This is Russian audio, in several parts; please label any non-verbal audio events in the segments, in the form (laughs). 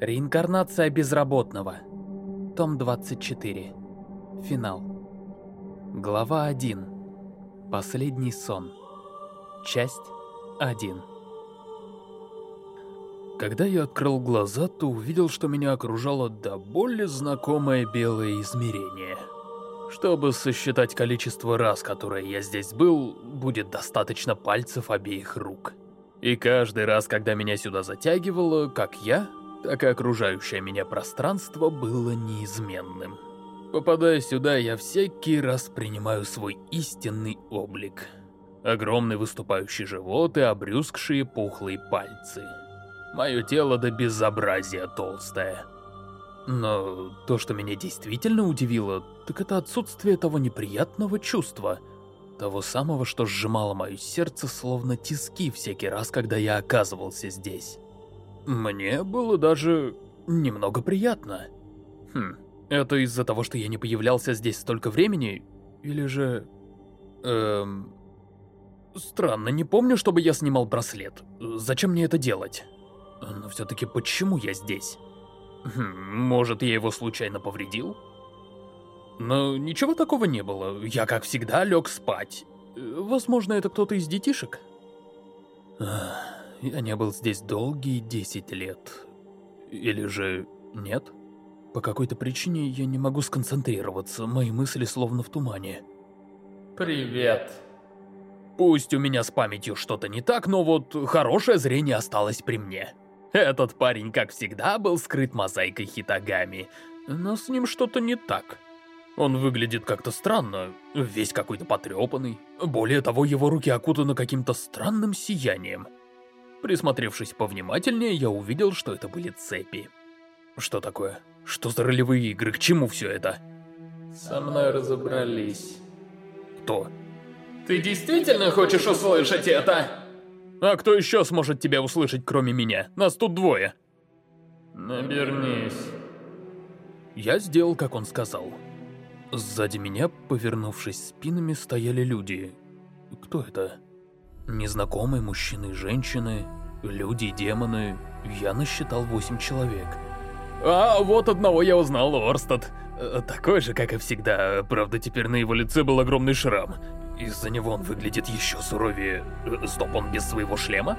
Реинкарнация безработного. Том 24. Финал. Глава 1. Последний сон. Часть 1. Когда я открыл глаза, то увидел, что меня окружало до боли знакомое белое измерение. Чтобы сосчитать количество раз, которое я здесь был, будет достаточно пальцев обеих рук. И каждый раз, когда меня сюда затягивало, как я, так и окружающее меня пространство было неизменным. Попадая сюда, я всякий раз принимаю свой истинный облик. Огромный выступающий живот и обрюзгшие пухлые пальцы. Мое тело до безобразия толстое. Но то, что меня действительно удивило, так это отсутствие того неприятного чувства, того самого, что сжимало мое сердце, словно тиски всякий раз, когда я оказывался здесь. Мне было даже немного приятно. Хм, это из-за того, что я не появлялся здесь столько времени? Или же... Эм... Странно, не помню, чтобы я снимал браслет. Зачем мне это делать? Но все-таки почему я здесь? Хм, может, я его случайно повредил? Но ничего такого не было. Я, как всегда, лег спать. Возможно, это кто-то из детишек? Ах... Я не был здесь долгие 10 лет. Или же нет? По какой-то причине я не могу сконцентрироваться, мои мысли словно в тумане. Привет. Пусть у меня с памятью что-то не так, но вот хорошее зрение осталось при мне. Этот парень, как всегда, был скрыт мозаикой хитагами, но с ним что-то не так. Он выглядит как-то странно, весь какой-то потрепанный. Более того, его руки окутаны каким-то странным сиянием. Присмотревшись повнимательнее, я увидел, что это были цепи. Что такое? Что за ролевые игры? К чему все это? Со мной разобрались. Кто? Ты действительно хочешь услышать это? А кто еще сможет тебя услышать, кроме меня? Нас тут двое. Набернись. Я сделал, как он сказал. Сзади меня, повернувшись спинами, стояли люди. Кто это? Незнакомые мужчины и женщины, люди и демоны. Я насчитал восемь человек. А, вот одного я узнал, Орстад. Э, такой же, как и всегда, правда теперь на его лице был огромный шрам. Из-за него он выглядит еще суровее. Э, стоп, он без своего шлема?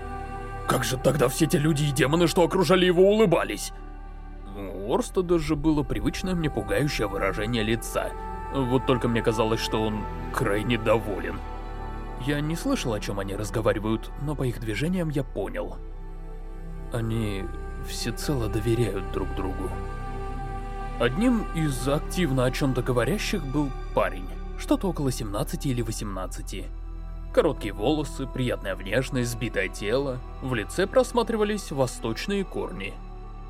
Как же тогда все те люди и демоны, что окружали его, улыбались? У Орстада же было привычное мне пугающее выражение лица. Вот только мне казалось, что он крайне доволен. Я не слышал, о чем они разговаривают, но по их движениям я понял. Они всецело доверяют друг другу. Одним из активно о чем-то говорящих был парень, что-то около 17 или 18. Короткие волосы, приятная внешность, сбитое тело, в лице просматривались восточные корни.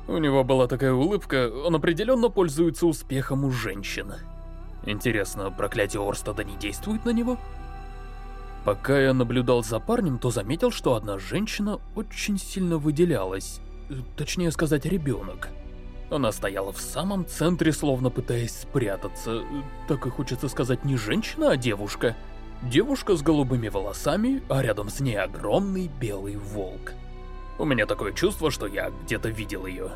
У него была такая улыбка, он определенно пользуется успехом у женщин. Интересно, проклятие Орстада не действует на него? Пока я наблюдал за парнем, то заметил, что одна женщина очень сильно выделялась. Э, точнее сказать, ребенок. Она стояла в самом центре, словно пытаясь спрятаться. Э, так и хочется сказать не женщина, а девушка. Девушка с голубыми волосами, а рядом с ней огромный белый волк. У меня такое чувство, что я где-то видел ее.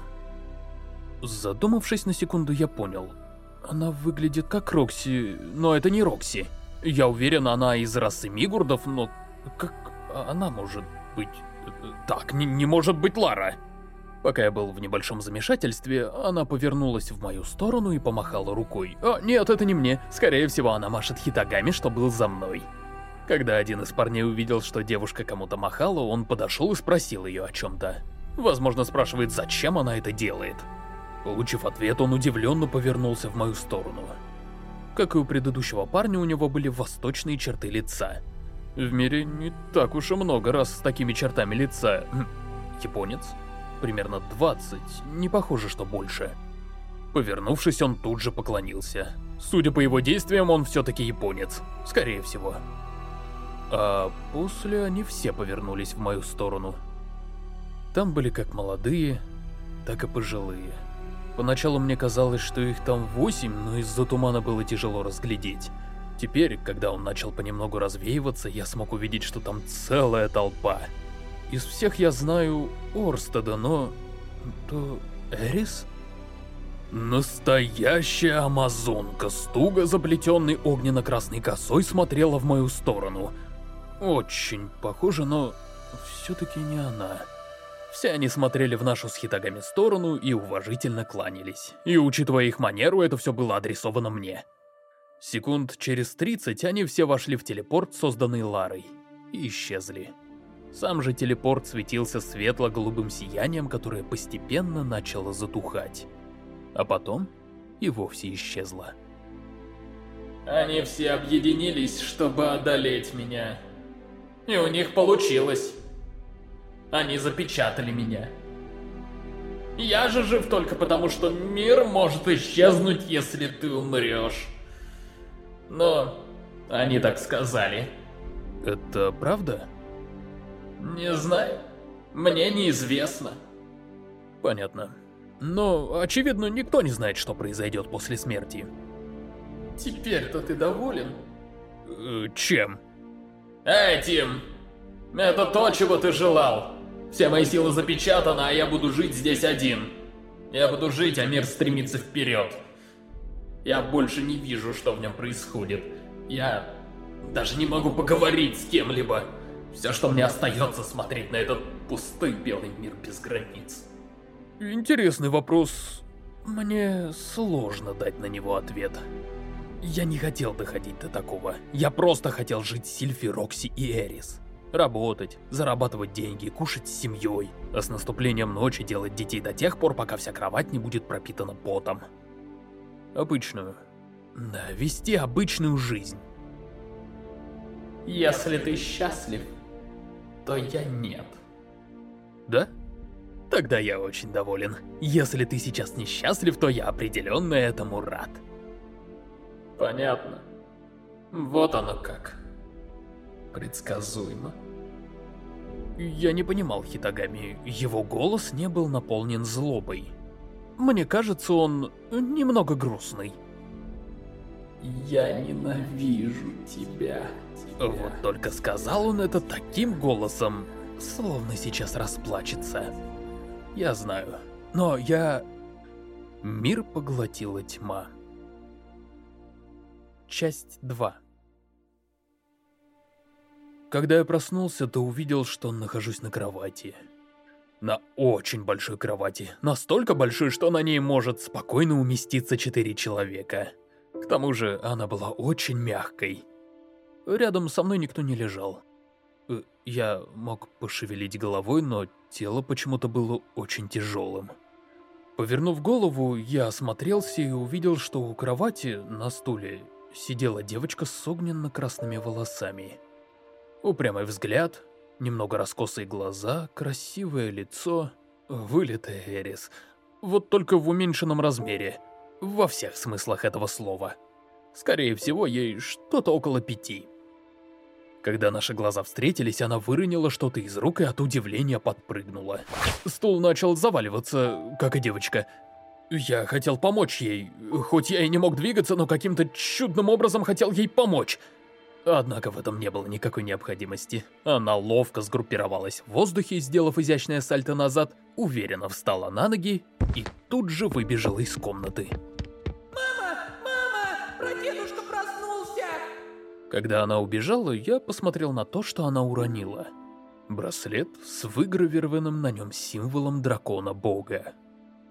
Задумавшись на секунду, я понял. Она выглядит как Рокси, но это не Рокси. Я уверен, она из расы Мигурдов, но как она может быть... Так, не, не может быть Лара. Пока я был в небольшом замешательстве, она повернулась в мою сторону и помахала рукой. «О, нет, это не мне. Скорее всего, она машет хитагами, что был за мной». Когда один из парней увидел, что девушка кому-то махала, он подошел и спросил ее о чем-то. Возможно, спрашивает, зачем она это делает. Получив ответ, он удивленно повернулся в мою сторону. Как и у предыдущего парня, у него были восточные черты лица. В мире не так уж и много раз с такими чертами лица. Хм, японец? Примерно 20, не похоже, что больше. Повернувшись, он тут же поклонился. Судя по его действиям, он все-таки японец. Скорее всего. А после они все повернулись в мою сторону. Там были как молодые, так и пожилые. Поначалу мне казалось, что их там восемь, но из-за тумана было тяжело разглядеть. Теперь, когда он начал понемногу развеиваться, я смог увидеть, что там целая толпа. Из всех я знаю Орстеда, но... то Эрис? Настоящая амазонка с туго заплетенной огненно-красной косой смотрела в мою сторону. Очень похоже, но все-таки не она. Все они смотрели в нашу с Хитагами сторону и уважительно кланялись. И учитывая их манеру, это все было адресовано мне. Секунд через 30 они все вошли в телепорт, созданный Ларой, и исчезли. Сам же телепорт светился светло-голубым сиянием, которое постепенно начало затухать. А потом и вовсе исчезло. Они все объединились, чтобы одолеть меня. И у них получилось. Они запечатали меня. Я же жив только потому, что мир может исчезнуть, если ты умрешь. Но они так сказали. Это правда? Не знаю. Мне неизвестно. Понятно. Но, очевидно, никто не знает, что произойдет после смерти. Теперь-то ты доволен? Э, чем? Этим! Это то, чего ты желал. Все мои силы запечатаны, а я буду жить здесь один. Я буду жить, а мир стремится вперед. Я больше не вижу, что в нем происходит. Я даже не могу поговорить с кем-либо. Все, что мне остается, смотреть на этот пустой белый мир без границ. Интересный вопрос. Мне сложно дать на него ответ. Я не хотел доходить до такого. Я просто хотел жить с Сильфи, Рокси и Эрис. Работать, зарабатывать деньги, кушать с семьей, а с наступлением ночи делать детей до тех пор, пока вся кровать не будет пропитана потом. Обычную. Да, вести обычную жизнь. Если ты счастлив, то я нет. Да? Тогда я очень доволен. Если ты сейчас несчастлив, то я определенно этому рад. Понятно. Вот оно как. Предсказуемо. Я не понимал Хитагами, его голос не был наполнен злобой. Мне кажется, он немного грустный. Я ненавижу тебя, тебя. Вот только сказал он это таким голосом, словно сейчас расплачется. Я знаю, но я... Мир поглотила тьма. Часть 2 Когда я проснулся, то увидел, что нахожусь на кровати. На очень большой кровати. Настолько большой, что на ней может спокойно уместиться четыре человека. К тому же, она была очень мягкой. Рядом со мной никто не лежал. Э, я мог пошевелить головой, но тело почему-то было очень тяжелым. Повернув голову, я осмотрелся и увидел, что у кровати на стуле сидела девочка с огненно-красными волосами. Упрямый взгляд, немного раскосые глаза, красивое лицо, вылитая Эрис. Вот только в уменьшенном размере, во всех смыслах этого слова. Скорее всего, ей что-то около пяти. Когда наши глаза встретились, она выронила что-то из рук и от удивления подпрыгнула. Стул начал заваливаться, как и девочка. Я хотел помочь ей, хоть я и не мог двигаться, но каким-то чудным образом хотел ей помочь. Однако в этом не было никакой необходимости. Она ловко сгруппировалась в воздухе, сделав изящное сальто назад, уверенно встала на ноги и тут же выбежала из комнаты. Когда она убежала, я посмотрел на то, что она уронила. Браслет с выгравированным на нем символом дракона-бога.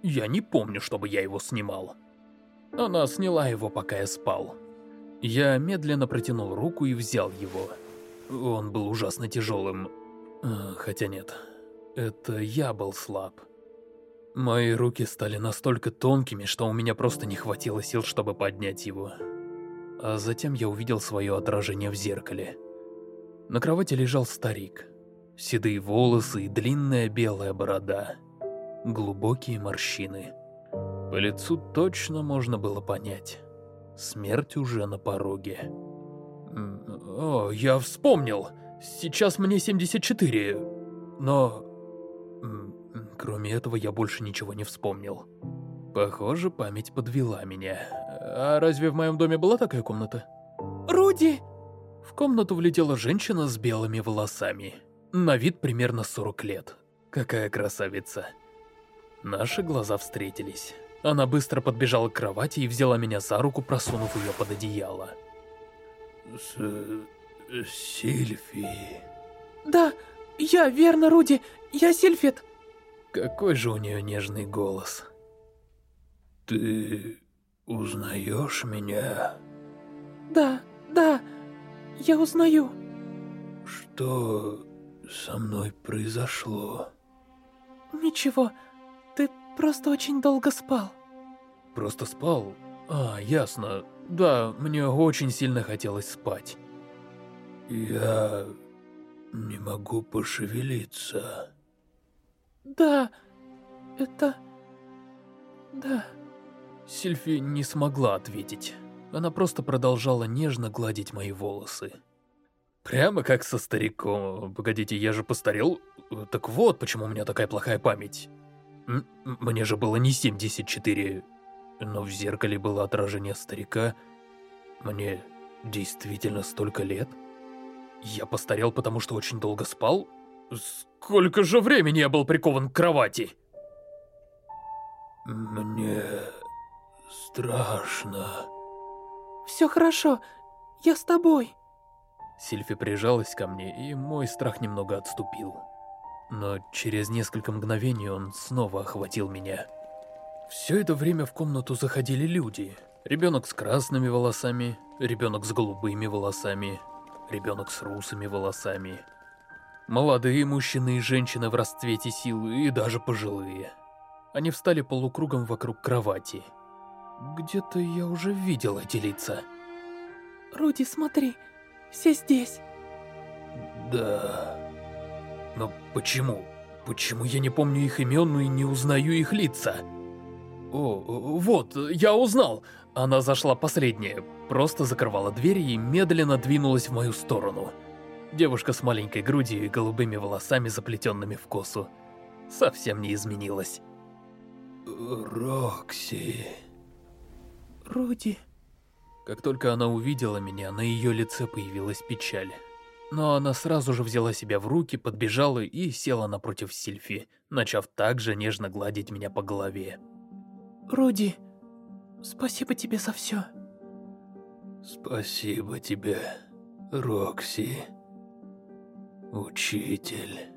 Я не помню, чтобы я его снимал. Она сняла его, пока я спал. Я медленно протянул руку и взял его. Он был ужасно тяжелым. А, хотя нет, это я был слаб. Мои руки стали настолько тонкими, что у меня просто не хватило сил, чтобы поднять его а затем я увидел свое отражение в зеркале. На кровати лежал старик. Седые волосы и длинная белая борода. Глубокие морщины. По лицу точно можно было понять. Смерть уже на пороге. О, я вспомнил! Сейчас мне 74, но... Кроме этого, я больше ничего не вспомнил. Похоже, память подвела меня. А разве в моем доме была такая комната? Руди! В комнату влетела женщина с белыми волосами. На вид примерно 40 лет. Какая красавица. Наши глаза встретились. Она быстро подбежала к кровати и взяла меня за руку, просунув ее под одеяло. С... Сильфи... Да, я, верно, Руди, я Сильфит. Какой же у нее нежный голос. Ты узнаешь меня? Да, да, я узнаю. Что со мной произошло? Ничего, ты просто очень долго спал. Просто спал? А, ясно. Да, мне очень сильно хотелось спать. Я не могу пошевелиться. Да, это... Да. Сильфи не смогла ответить. Она просто продолжала нежно гладить мои волосы. Прямо как со стариком. Погодите, я же постарел? Так вот, почему у меня такая плохая память. М мне же было не 74, но в зеркале было отражение старика. Мне действительно столько лет? Я постарел, потому что очень долго спал? Сколько же времени я был прикован к кровати? Мне страшно. Все хорошо, я с тобой. Сильфи прижалась ко мне, и мой страх немного отступил. Но через несколько мгновений он снова охватил меня. Все это время в комнату заходили люди. Ребенок с красными волосами, ребенок с голубыми волосами, ребенок с русыми волосами. Молодые мужчины и женщины в расцвете сил, и даже пожилые. Они встали полукругом вокруг кровати. Где-то я уже видел эти лица. Руди, смотри, все здесь. Да. Но почему? Почему я не помню их имен и не узнаю их лица? О, вот, я узнал. Она зашла последняя, просто закрывала двери и медленно двинулась в мою сторону. Девушка с маленькой грудью и голубыми волосами, заплетенными в косу. Совсем не изменилась. Рокси... Руди... Как только она увидела меня, на ее лице появилась печаль. Но она сразу же взяла себя в руки, подбежала и села напротив Сильфи, начав также нежно гладить меня по голове. Руди, спасибо тебе за все. Спасибо тебе, Рокси. Учитель.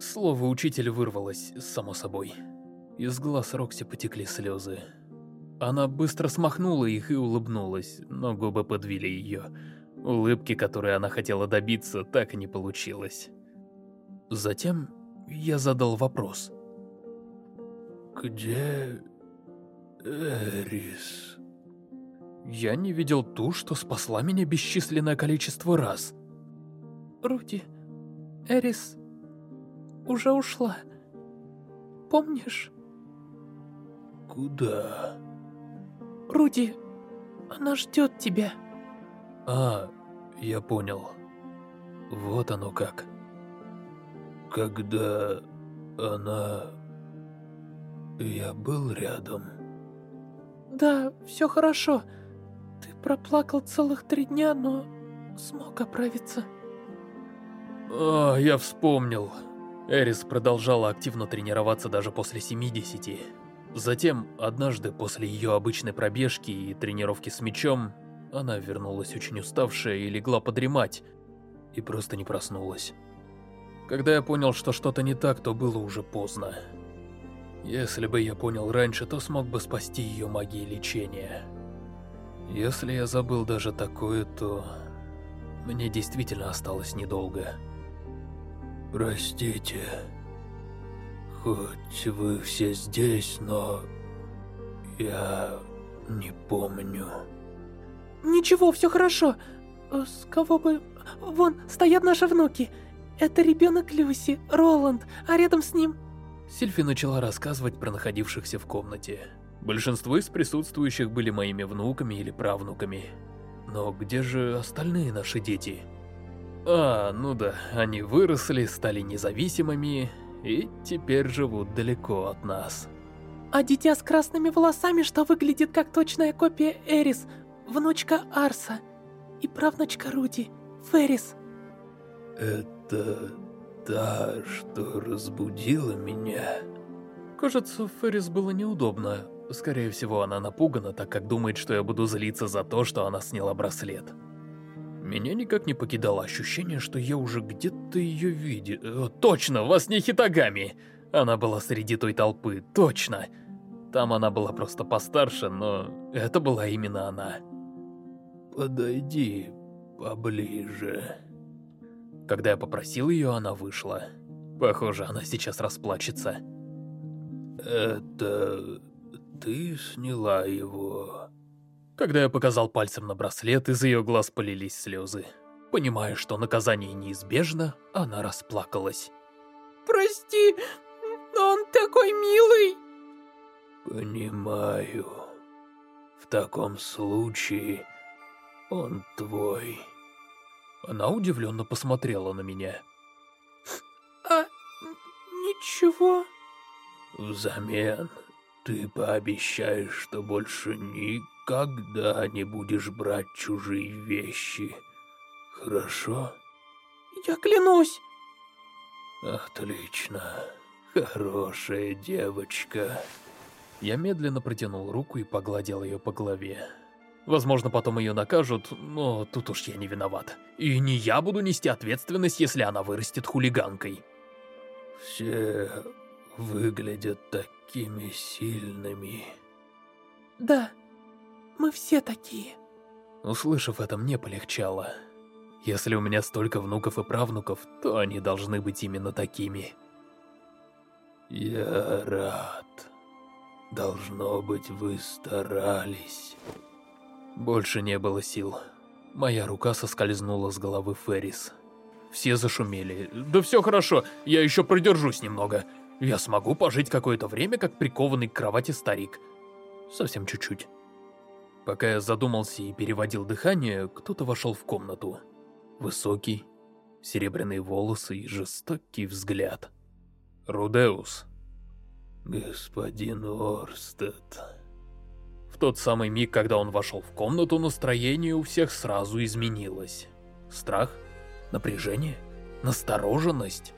Слово «учитель» вырвалось, само собой. Из глаз Рокси потекли слезы. Она быстро смахнула их и улыбнулась, но губы подвели ее. Улыбки, которые она хотела добиться, так и не получилось. Затем я задал вопрос. «Где Эрис?» Я не видел ту, что спасла меня бесчисленное количество раз. Руди, Эрис уже ушла. Помнишь? Куда? Руди, она ждет тебя. А, я понял. Вот оно как. Когда она... Я был рядом. Да, все хорошо. Ты проплакал целых три дня, но смог оправиться. А, я вспомнил. Эрис продолжала активно тренироваться даже после 70. Затем, однажды после ее обычной пробежки и тренировки с мячом, она вернулась очень уставшая и легла подремать, и просто не проснулась. Когда я понял, что что-то не так, то было уже поздно. Если бы я понял раньше, то смог бы спасти ее магией лечения. Если я забыл даже такое, то мне действительно осталось недолго. Простите. Хоть вы все здесь, но... Я не помню. Ничего, все хорошо. Э, с кого бы... Вон, стоят наши внуки. Это ребенок Люси, Роланд, а рядом с ним... Сильфи начала рассказывать про находившихся в комнате. Большинство из присутствующих были моими внуками или правнуками. Но где же остальные наши дети? А, ну да, они выросли, стали независимыми и теперь живут далеко от нас. А дитя с красными волосами, что выглядит как точная копия Эрис, внучка Арса и правнучка Руди, Феррис. Это та, что разбудила меня? Кажется, Феррис было неудобно. Скорее всего, она напугана, так как думает, что я буду злиться за то, что она сняла браслет. Меня никак не покидало ощущение, что я уже где-то ее видел. Э, точно, вас не Хитагами! Она была среди той толпы, точно! Там она была просто постарше, но это была именно она. «Подойди поближе». Когда я попросил ее, она вышла. Похоже, она сейчас расплачется. «Это... ты сняла его?» Когда я показал пальцем на браслет, из ее глаз полились слезы. Понимая, что наказание неизбежно, она расплакалась. «Прости, он такой милый!» «Понимаю. В таком случае он твой». Она удивленно посмотрела на меня. (laughs) «А... ничего...» «Взамен ты пообещаешь, что больше никогда не будешь брать чужие вещи, хорошо?» «Я клянусь!» «Отлично, хорошая девочка». Я медленно протянул руку и погладил ее по голове. Возможно, потом ее накажут, но тут уж я не виноват. И не я буду нести ответственность, если она вырастет хулиганкой. Все выглядят такими сильными. Да, мы все такие. Услышав это, мне полегчало. Если у меня столько внуков и правнуков, то они должны быть именно такими. Я рад. Должно быть, вы старались. Больше не было сил. Моя рука соскользнула с головы Феррис. Все зашумели. «Да все хорошо, я еще продержусь немного. Я смогу пожить какое-то время, как прикованный к кровати старик. Совсем чуть-чуть». Пока я задумался и переводил дыхание, кто-то вошел в комнату. Высокий, серебряные волосы и жестокий взгляд. Рудеус. Господин Орстед. Тот самый миг, когда он вошел в комнату, настроение у всех сразу изменилось. Страх? Напряжение? Настороженность?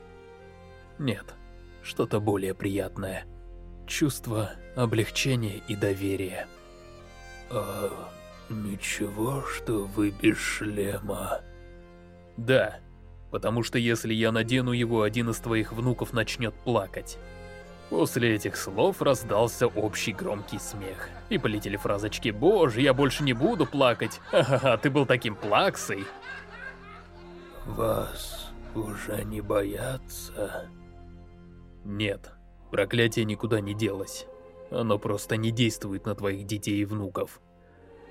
Нет, что-то более приятное. Чувство облегчения и доверия. А ничего, что вы без шлема? Да, потому что если я надену его, один из твоих внуков начнет плакать. После этих слов раздался общий громкий смех. И полетели фразочки «Боже, я больше не буду плакать! Ха-ха-ха, ты был таким плаксой!» Вас уже не боятся? Нет, проклятие никуда не делось. Оно просто не действует на твоих детей и внуков.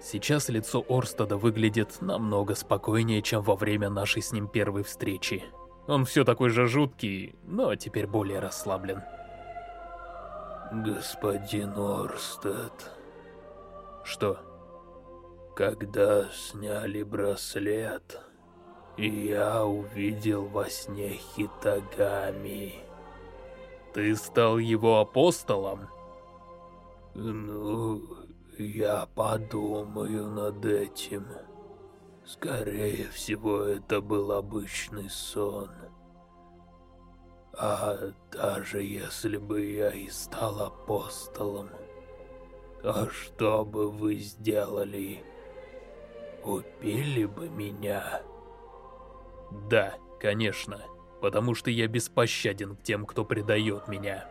Сейчас лицо Орстада выглядит намного спокойнее, чем во время нашей с ним первой встречи. Он все такой же жуткий, но теперь более расслаблен. Господин Орстед. Что? Когда сняли браслет, я увидел во сне Хитагами. Ты стал его апостолом? Ну, я подумаю над этим. Скорее всего, это был обычный сон. А даже если бы я и стал апостолом, то что бы вы сделали? Убили бы меня? Да, конечно, потому что я беспощаден к тем, кто предает меня.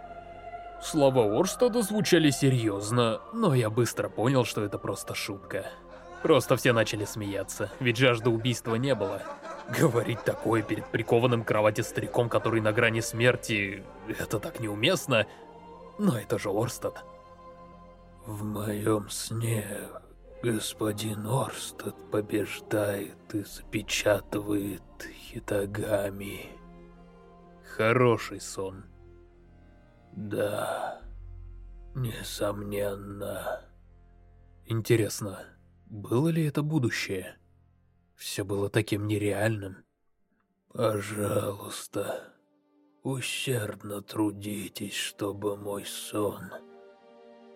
Слова Орстада звучали серьезно, но я быстро понял, что это просто шутка. Просто все начали смеяться, ведь жажды убийства не было. Говорить такое перед прикованным к кровати стариком, который на грани смерти, это так неуместно. Но это же Орстад. В моем сне господин Орстад побеждает и запечатывает Хитагами. Хороший сон. Да, несомненно. Интересно, было ли это будущее? Все было таким нереальным. Пожалуйста, усердно трудитесь, чтобы мой сон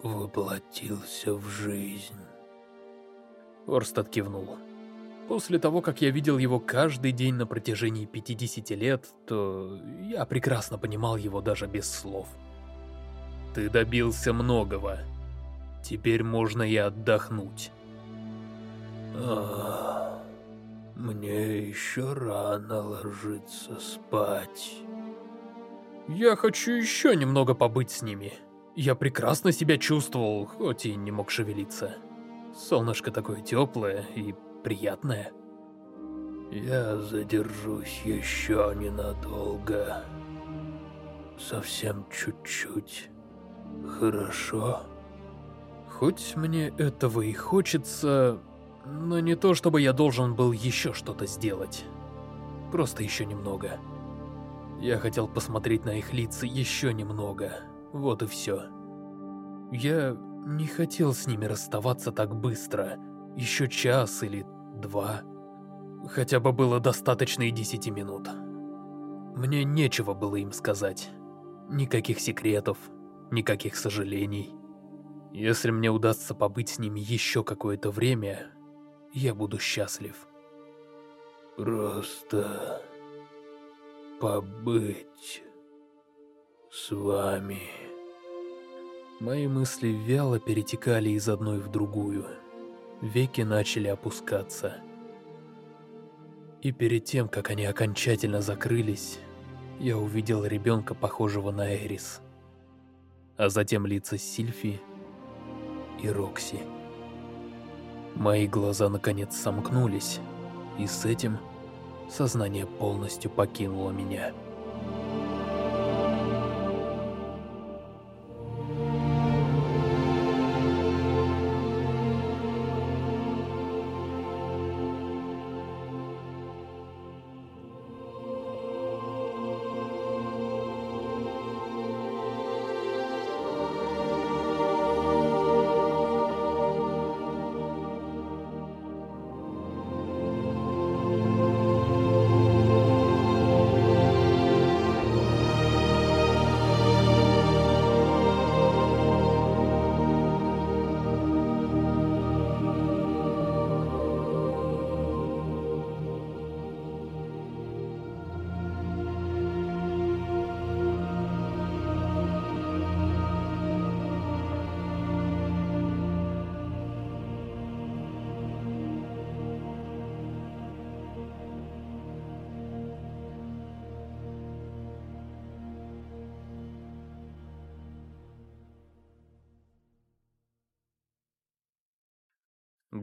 воплотился в жизнь. Орстад кивнул. После того, как я видел его каждый день на протяжении 50 лет, то я прекрасно понимал его даже без слов. Ты добился многого. Теперь можно и отдохнуть. А, мне еще рано ложиться спать. Я хочу еще немного побыть с ними. Я прекрасно себя чувствовал, хоть и не мог шевелиться. Солнышко такое теплое и приятное. Я задержусь еще ненадолго. Совсем чуть-чуть. Хорошо? Хоть мне этого и хочется, но не то, чтобы я должен был еще что-то сделать. Просто еще немного. Я хотел посмотреть на их лица еще немного. Вот и все. Я не хотел с ними расставаться так быстро. Еще час или два. Хотя бы было достаточно и десяти минут. Мне нечего было им сказать. Никаких секретов, никаких сожалений. Если мне удастся побыть с ними еще какое-то время, я буду счастлив. Просто побыть с вами. Мои мысли вяло перетекали из одной в другую. Веки начали опускаться. И перед тем, как они окончательно закрылись, я увидел ребенка, похожего на Эрис. А затем лица Сильфи и Рокси. Мои глаза наконец сомкнулись, и с этим сознание полностью покинуло меня.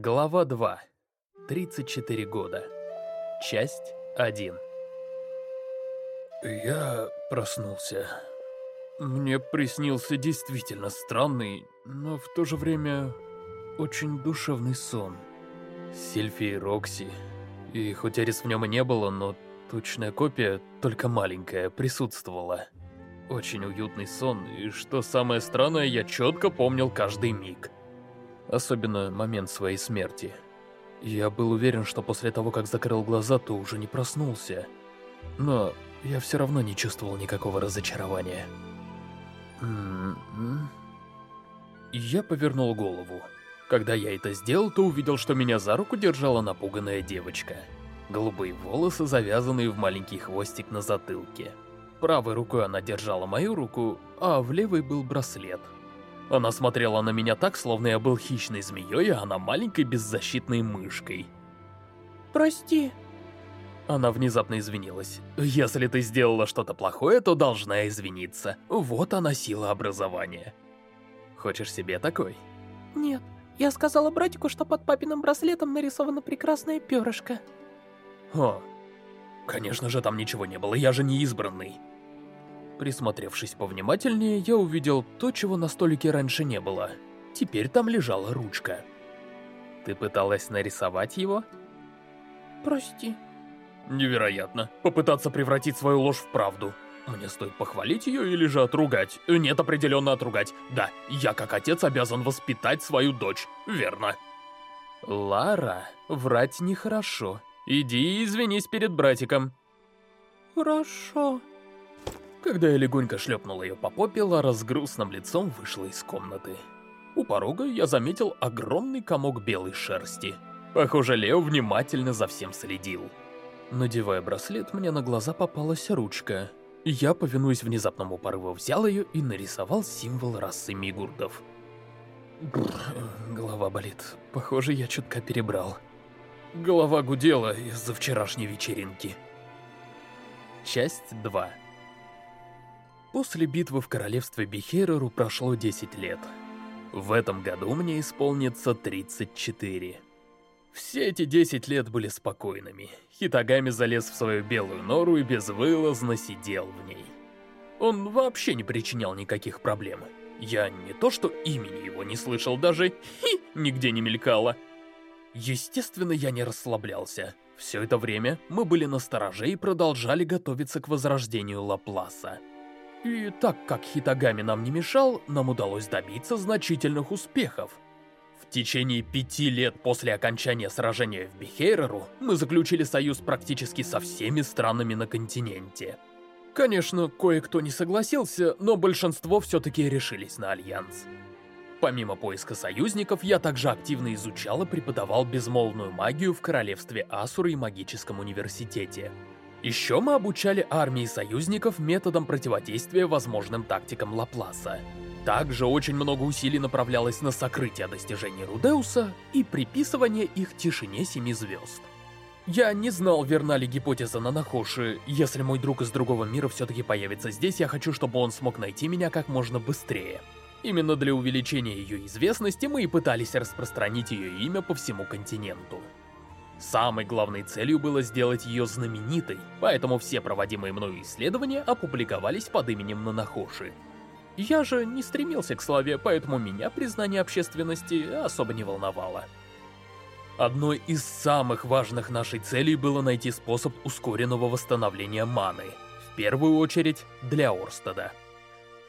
Глава 2. 34 года. Часть 1. Я проснулся. Мне приснился действительно странный, но в то же время очень душевный сон. Сильфи и Рокси. И хоть Арис в нем и не было, но точная копия, только маленькая, присутствовала. Очень уютный сон, и что самое странное, я четко помнил каждый миг. Особенно момент своей смерти. Я был уверен, что после того, как закрыл глаза, то уже не проснулся. Но я все равно не чувствовал никакого разочарования. М-м-м. Я повернул голову. Когда я это сделал, то увидел, что меня за руку держала напуганная девочка. Голубые волосы, завязанные в маленький хвостик на затылке. Правой рукой она держала мою руку, а в левой был браслет — она смотрела на меня так, словно я был хищной змеей, а она маленькой беззащитной мышкой. «Прости». Она внезапно извинилась. «Если ты сделала что-то плохое, то должна извиниться. Вот она сила образования. Хочешь себе такой?» «Нет, я сказала братику, что под папиным браслетом нарисовано прекрасное перышко». «О, конечно же там ничего не было, я же не избранный». Присмотревшись повнимательнее, я увидел то, чего на столике раньше не было. Теперь там лежала ручка. Ты пыталась нарисовать его? Прости. Невероятно. Попытаться превратить свою ложь в правду. Мне стоит похвалить ее или же отругать? Нет, определенно отругать. Да, я как отец обязан воспитать свою дочь. Верно. Лара, врать нехорошо. Иди и извинись перед братиком. Хорошо. Когда я легонько шлепнул ее по попе, Лара с грустным лицом вышла из комнаты. У порога я заметил огромный комок белой шерсти. Похоже, Лео внимательно за всем следил. Надевая браслет, мне на глаза попалась ручка. Я, повинуясь внезапному порыву, взял ее и нарисовал символ расы мигурдов. Голова болит. Похоже, я чутка перебрал. Голова гудела из-за вчерашней вечеринки. Часть 2 После битвы в королевстве Бихереру прошло 10 лет. В этом году мне исполнится 34. Все эти 10 лет были спокойными. Хитагами залез в свою белую нору и безвылазно сидел в ней. Он вообще не причинял никаких проблем. Я не то что имени его не слышал, даже «хи» нигде не мелькало. Естественно, я не расслаблялся. Все это время мы были на стороже и продолжали готовиться к возрождению Лапласа. И так как Хитагами нам не мешал, нам удалось добиться значительных успехов. В течение пяти лет после окончания сражения в Бихейреру мы заключили союз практически со всеми странами на континенте. Конечно, кое-кто не согласился, но большинство все-таки решились на альянс. Помимо поиска союзников, я также активно изучал и преподавал безмолвную магию в королевстве Асуры и магическом университете. Еще мы обучали армии союзников методам противодействия возможным тактикам Лапласа. Также очень много усилий направлялось на сокрытие достижений Рудеуса и приписывание их тишине семи звезд. Я не знал, верна ли гипотеза Нанахоши. Если мой друг из другого мира все-таки появится здесь, я хочу, чтобы он смог найти меня как можно быстрее. Именно для увеличения ее известности мы и пытались распространить ее имя по всему континенту. Самой главной целью было сделать ее знаменитой, поэтому все проводимые мною исследования опубликовались под именем Нанахоши. Я же не стремился к славе, поэтому меня признание общественности особо не волновало. Одной из самых важных нашей целей было найти способ ускоренного восстановления маны. В первую очередь, для Орстеда.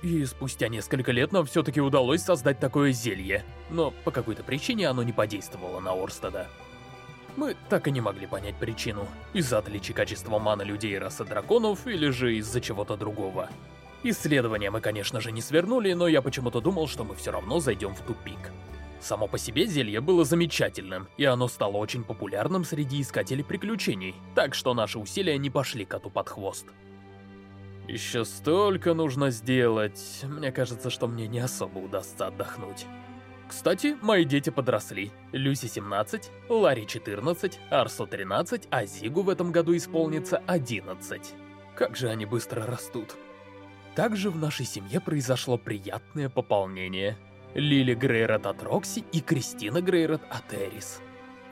И спустя несколько лет нам все-таки удалось создать такое зелье, но по какой-то причине оно не подействовало на Орстеда. Мы так и не могли понять причину. Из-за отличия качества маны людей и расы драконов, или же из-за чего-то другого. Исследования мы, конечно же, не свернули, но я почему-то думал, что мы все равно зайдем в тупик. Само по себе зелье было замечательным, и оно стало очень популярным среди искателей приключений, так что наши усилия не пошли коту под хвост. Еще столько нужно сделать. Мне кажется, что мне не особо удастся отдохнуть. Кстати, мои дети подросли. Люси 17, Ларри 14, Арсо 13, а Зигу в этом году исполнится 11. Как же они быстро растут. Также в нашей семье произошло приятное пополнение. Лили Грейрот от Рокси и Кристина Грейрот от Эрис.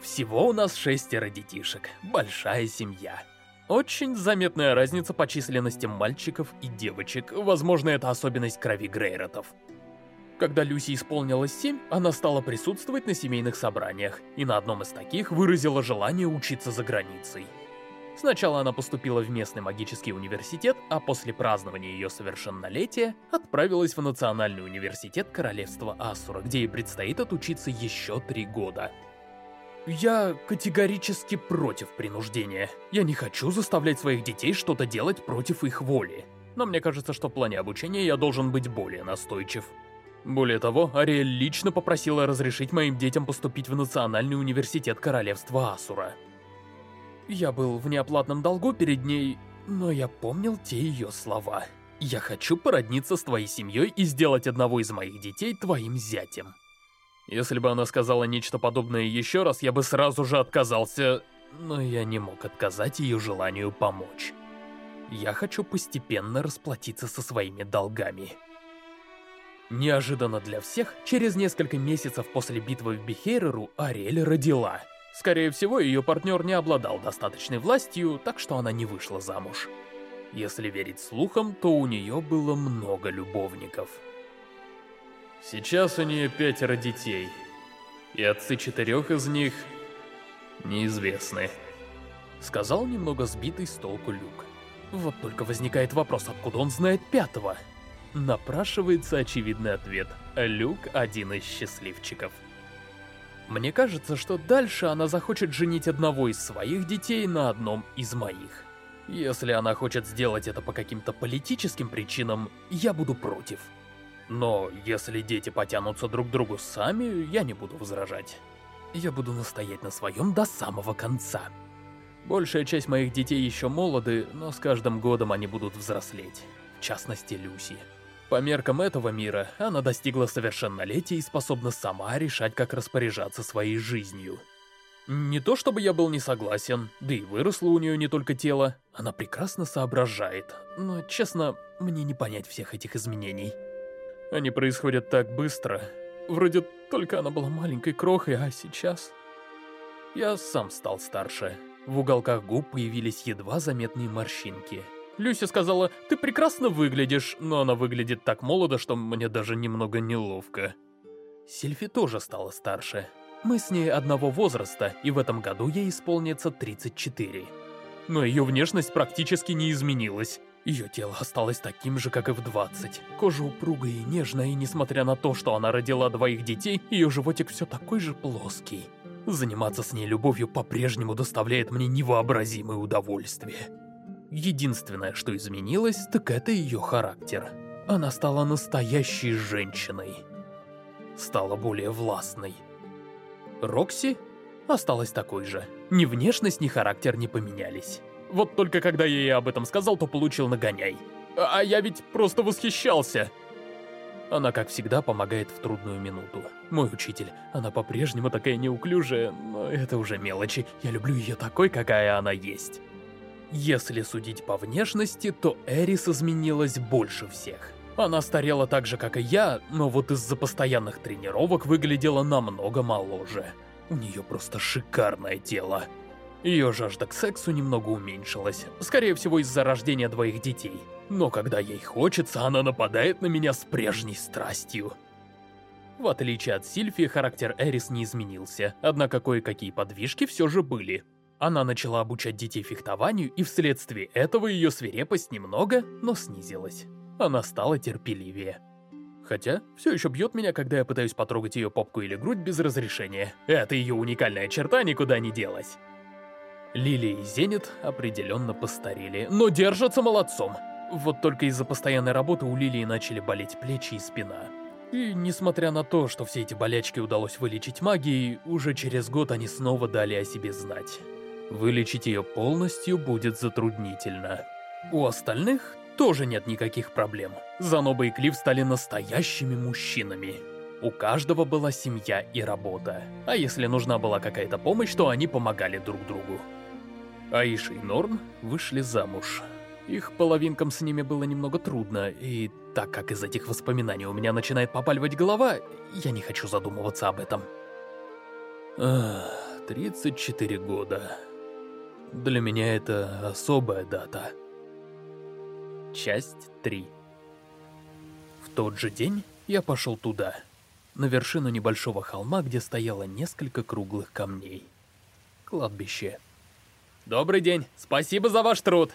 Всего у нас шестеро детишек. Большая семья. Очень заметная разница по численности мальчиков и девочек. Возможно, это особенность крови Грейротов. Когда Люси исполнилось 7, она стала присутствовать на семейных собраниях, и на одном из таких выразила желание учиться за границей. Сначала она поступила в местный магический университет, а после празднования ее совершеннолетия отправилась в Национальный университет Королевства Асура, где ей предстоит отучиться еще три года. Я категорически против принуждения. Я не хочу заставлять своих детей что-то делать против их воли. Но мне кажется, что в плане обучения я должен быть более настойчив. Более того, Ариэль лично попросила разрешить моим детям поступить в Национальный университет Королевства Асура. Я был в неоплатном долгу перед ней, но я помнил те ее слова. «Я хочу породниться с твоей семьей и сделать одного из моих детей твоим зятем». Если бы она сказала нечто подобное еще раз, я бы сразу же отказался, но я не мог отказать ее желанию помочь. Я хочу постепенно расплатиться со своими долгами. Неожиданно для всех, через несколько месяцев после битвы в Бихейреру Ариэль родила. Скорее всего, ее партнер не обладал достаточной властью, так что она не вышла замуж. Если верить слухам, то у нее было много любовников. Сейчас у нее пятеро детей, и отцы четырех из них неизвестны. Сказал немного сбитый с толку Люк. Вот только возникает вопрос, откуда он знает пятого? Напрашивается очевидный ответ. Люк один из счастливчиков. Мне кажется, что дальше она захочет женить одного из своих детей на одном из моих. Если она хочет сделать это по каким-то политическим причинам, я буду против. Но если дети потянутся друг к другу сами, я не буду возражать. Я буду настоять на своем до самого конца. Большая часть моих детей еще молоды, но с каждым годом они будут взрослеть. В частности, Люси. По меркам этого мира, она достигла совершеннолетия и способна сама решать, как распоряжаться своей жизнью. Не то чтобы я был не согласен, да и выросло у нее не только тело, она прекрасно соображает, но, честно, мне не понять всех этих изменений. Они происходят так быстро. Вроде только она была маленькой крохой, а сейчас... Я сам стал старше. В уголках губ появились едва заметные морщинки. Люся сказала, ты прекрасно выглядишь, но она выглядит так молодо, что мне даже немного неловко. Сильфи тоже стала старше. Мы с ней одного возраста, и в этом году ей исполнится 34. Но ее внешность практически не изменилась. Ее тело осталось таким же, как и в 20. Кожа упругая и нежная, и несмотря на то, что она родила двоих детей, ее животик все такой же плоский. Заниматься с ней любовью по-прежнему доставляет мне невообразимое удовольствие. Единственное, что изменилось, так это ее характер. Она стала настоящей женщиной. Стала более властной. Рокси осталась такой же. Ни внешность, ни характер не поменялись. Вот только когда я ей об этом сказал, то получил нагоняй. А я ведь просто восхищался. Она, как всегда, помогает в трудную минуту. Мой учитель, она по-прежнему такая неуклюжая, но это уже мелочи. Я люблю ее такой, какая она есть. Если судить по внешности, то Эрис изменилась больше всех. Она старела так же, как и я, но вот из-за постоянных тренировок выглядела намного моложе. У нее просто шикарное тело. Ее жажда к сексу немного уменьшилась, скорее всего из-за рождения двоих детей. Но когда ей хочется, она нападает на меня с прежней страстью. В отличие от Сильфи, характер Эрис не изменился, однако кое-какие подвижки все же были. Она начала обучать детей фехтованию, и вследствие этого ее свирепость немного, но снизилась. Она стала терпеливее. Хотя, все еще бьет меня, когда я пытаюсь потрогать ее попку или грудь без разрешения. Это ее уникальная черта никуда не делась. Лилия и Зенит определенно постарели, но держатся молодцом. Вот только из-за постоянной работы у Лилии начали болеть плечи и спина. И несмотря на то, что все эти болячки удалось вылечить магией, уже через год они снова дали о себе знать. Вылечить ее полностью будет затруднительно. У остальных тоже нет никаких проблем. Заноба и Клифф стали настоящими мужчинами. У каждого была семья и работа. А если нужна была какая-то помощь, то они помогали друг другу. Аиша и Норн вышли замуж. Их половинкам с ними было немного трудно, и так как из этих воспоминаний у меня начинает попаливать голова, я не хочу задумываться об этом. Ах, 34 года. Для меня это особая дата. Часть 3 В тот же день я пошел туда, на вершину небольшого холма, где стояло несколько круглых камней. Кладбище. «Добрый день! Спасибо за ваш труд!»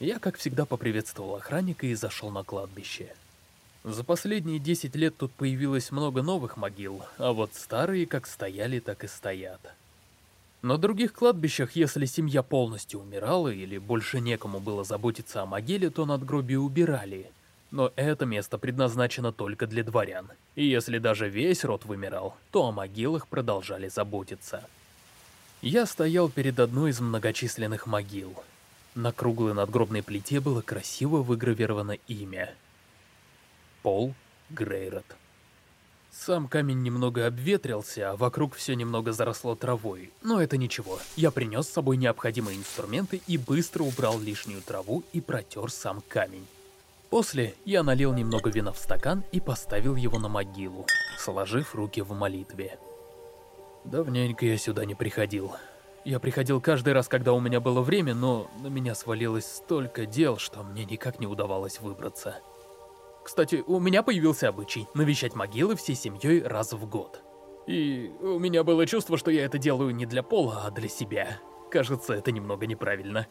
Я, как всегда, поприветствовал охранника и зашел на кладбище. За последние 10 лет тут появилось много новых могил, а вот старые как стояли, так и стоят. На других кладбищах, если семья полностью умирала или больше некому было заботиться о могиле, то надгробие убирали. Но это место предназначено только для дворян. И если даже весь род вымирал, то о могилах продолжали заботиться. Я стоял перед одной из многочисленных могил. На круглой надгробной плите было красиво выгравировано имя. Пол Грейрот. Сам камень немного обветрился, а вокруг все немного заросло травой. Но это ничего. Я принес с собой необходимые инструменты и быстро убрал лишнюю траву и протер сам камень. После я налил немного вина в стакан и поставил его на могилу, сложив руки в молитве. Давненько я сюда не приходил. Я приходил каждый раз, когда у меня было время, но на меня свалилось столько дел, что мне никак не удавалось выбраться. Кстати, у меня появился обычай навещать могилы всей семьей раз в год. И у меня было чувство, что я это делаю не для Пола, а для себя. Кажется, это немного неправильно.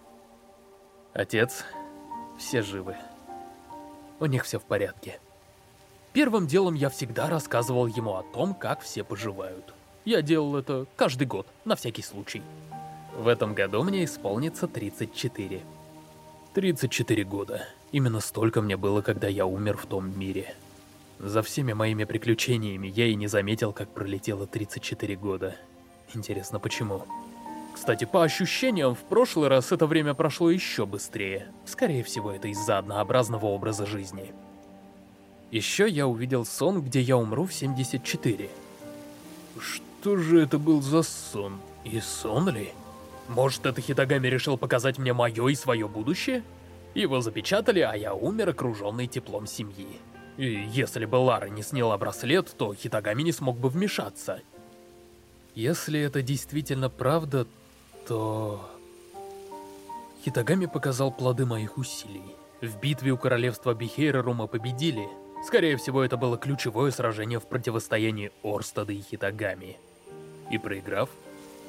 Отец, все живы. У них все в порядке. Первым делом я всегда рассказывал ему о том, как все поживают. Я делал это каждый год, на всякий случай. В этом году мне исполнится 34. 34 года. Именно столько мне было, когда я умер в том мире. За всеми моими приключениями я и не заметил, как пролетело 34 года. Интересно, почему? Кстати, по ощущениям, в прошлый раз это время прошло еще быстрее. Скорее всего, это из-за однообразного образа жизни. Еще я увидел сон, где я умру в 74. Что же это был за сон? И сон ли? Может, это Хитагами решил показать мне мое и свое будущее? Его запечатали, а я умер, окруженный теплом семьи. И если бы Лара не сняла браслет, то Хитагами не смог бы вмешаться. Если это действительно правда, то... Хитагами показал плоды моих усилий. В битве у королевства Бихейреру мы победили. Скорее всего, это было ключевое сражение в противостоянии Орстада и Хитагами. И проиграв,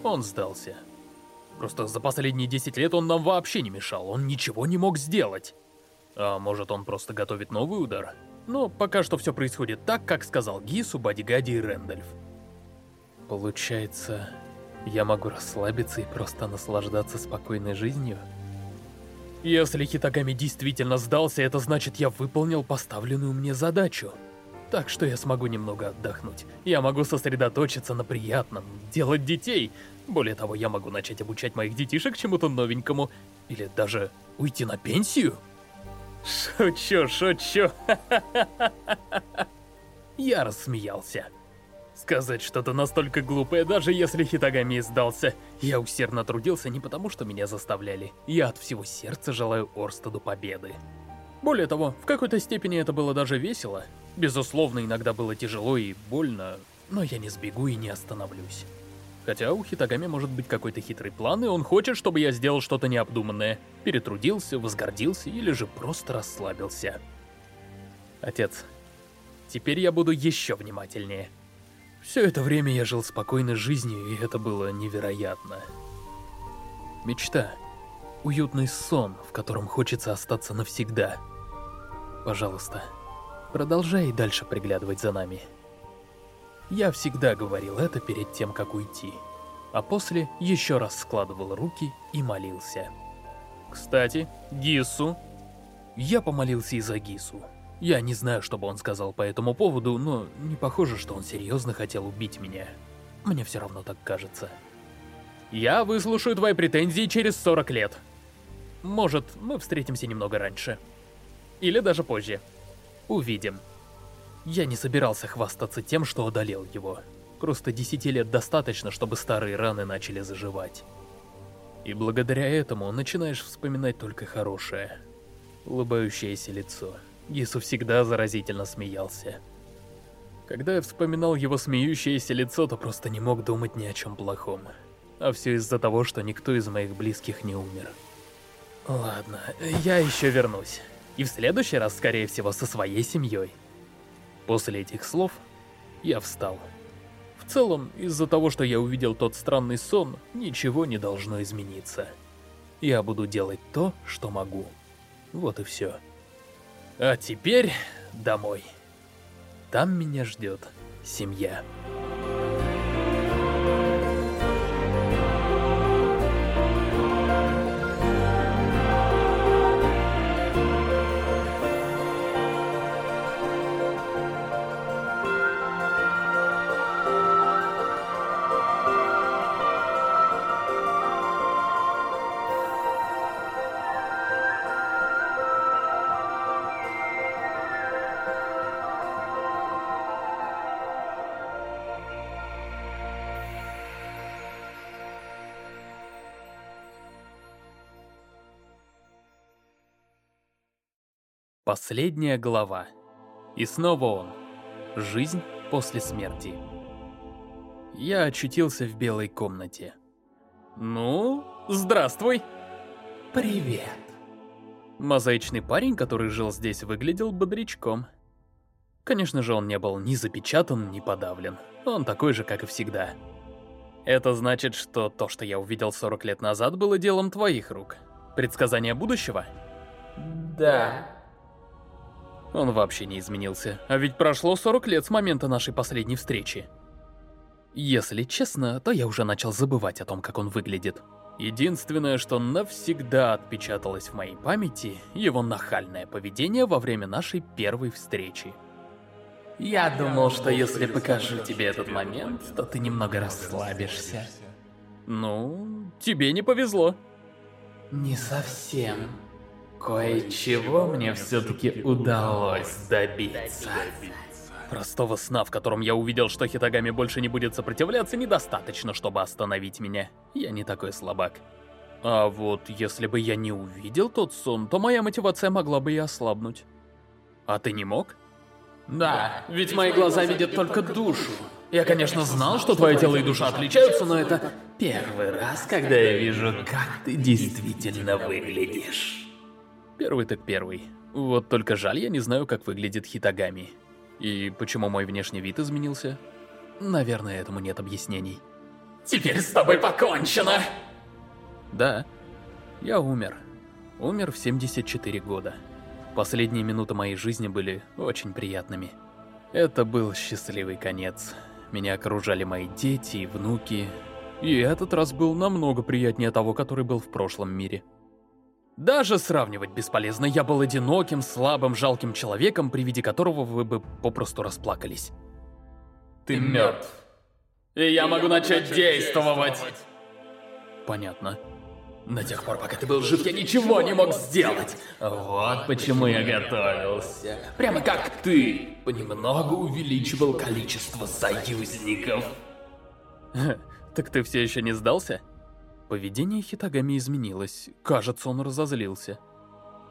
он сдался. Просто за последние 10 лет он нам вообще не мешал, он ничего не мог сделать. А может, он просто готовит новый удар? Но пока что все происходит так, как сказал Гису, Бадигади и Рэндальф. Получается, я могу расслабиться и просто наслаждаться спокойной жизнью? Если Хитагами действительно сдался, это значит, я выполнил поставленную мне задачу. Так что я смогу немного отдохнуть. Я могу сосредоточиться на приятном, делать детей. Более того, я могу начать обучать моих детишек чему-то новенькому. Или даже уйти на пенсию. Шучу, шучу. (laughs) Я рассмеялся. Сказать что-то настолько глупое, даже если Хитагами сдался. Я усердно трудился не потому, что меня заставляли. Я от всего сердца желаю Орстаду победы. Более того, в какой-то степени это было даже весело. Безусловно, иногда было тяжело и больно, но я не сбегу и не остановлюсь. Хотя у Хитагами может быть какой-то хитрый план, и он хочет, чтобы я сделал что-то необдуманное. Перетрудился, возгордился или же просто расслабился. Отец, теперь я буду еще внимательнее. Все это время я жил спокойной жизнью, и это было невероятно. Мечта. Уютный сон, в котором хочется остаться навсегда. Пожалуйста, продолжай дальше приглядывать за нами. Я всегда говорил это перед тем, как уйти. А после еще раз складывал руки и молился. Кстати, Гису. Я помолился и за Гису. Я не знаю, что бы он сказал по этому поводу, но не похоже, что он серьезно хотел убить меня. Мне все равно так кажется. Я выслушаю твои претензии через 40 лет. Может, мы встретимся немного раньше. Или даже позже. Увидим. Я не собирался хвастаться тем, что одолел его. Просто 10 лет достаточно, чтобы старые раны начали заживать. И благодаря этому начинаешь вспоминать только хорошее. Улыбающееся лицо. Гису всегда заразительно смеялся. Когда я вспоминал его смеющееся лицо, то просто не мог думать ни о чем плохом. А все из-за того, что никто из моих близких не умер. Ладно, я еще вернусь. И в следующий раз, скорее всего, со своей семьей. После этих слов я встал. В целом, из-за того, что я увидел тот странный сон, ничего не должно измениться. Я буду делать то, что могу. Вот и все. А теперь домой. Там меня ждет семья. Последняя глава. И снова он. Жизнь после смерти. Я очутился в белой комнате. Ну, здравствуй. Привет. Мозаичный парень, который жил здесь, выглядел бодрячком. Конечно же, он не был ни запечатан, ни подавлен. Он такой же, как и всегда. Это значит, что то, что я увидел 40 лет назад, было делом твоих рук. Предсказание будущего? Да. Он вообще не изменился. А ведь прошло 40 лет с момента нашей последней встречи. Если честно, то я уже начал забывать о том, как он выглядит. Единственное, что навсегда отпечаталось в моей памяти, его нахальное поведение во время нашей первой встречи. Я думал, что если покажу тебе этот момент, то ты немного расслабишься. Ну, тебе не повезло. Не совсем. Кое-чего мне все-таки удалось добиться. Простого сна, в котором я увидел, что Хитагами больше не будет сопротивляться, недостаточно, чтобы остановить меня. Я не такой слабак. А вот если бы я не увидел тот сон, то моя мотивация могла бы и ослабнуть. А ты не мог? Да, ведь мои глаза видят только душу. Я, конечно, знал, что твое тело и душа отличаются, но это первый раз, когда я вижу, как ты действительно выглядишь. Первый так первый. Вот только жаль, я не знаю, как выглядит Хитагами. И почему мой внешний вид изменился? Наверное, этому нет объяснений. Теперь с тобой покончено! Да, я умер. Умер в 74 года. Последние минуты моей жизни были очень приятными. Это был счастливый конец. Меня окружали мои дети и внуки. И этот раз был намного приятнее того, который был в прошлом мире. Даже сравнивать бесполезно. Я был одиноким, слабым, жалким человеком, при виде которого вы бы попросту расплакались. Ты мертв. И я могу начать действовать. Понятно. На тех пор, пока ты был жив, я ничего не мог сделать. Вот почему я готовился. Прямо как ты, понемногу увеличивал количество союзников. Так ты все еще не сдался? Поведение Хитагами изменилось. Кажется, он разозлился.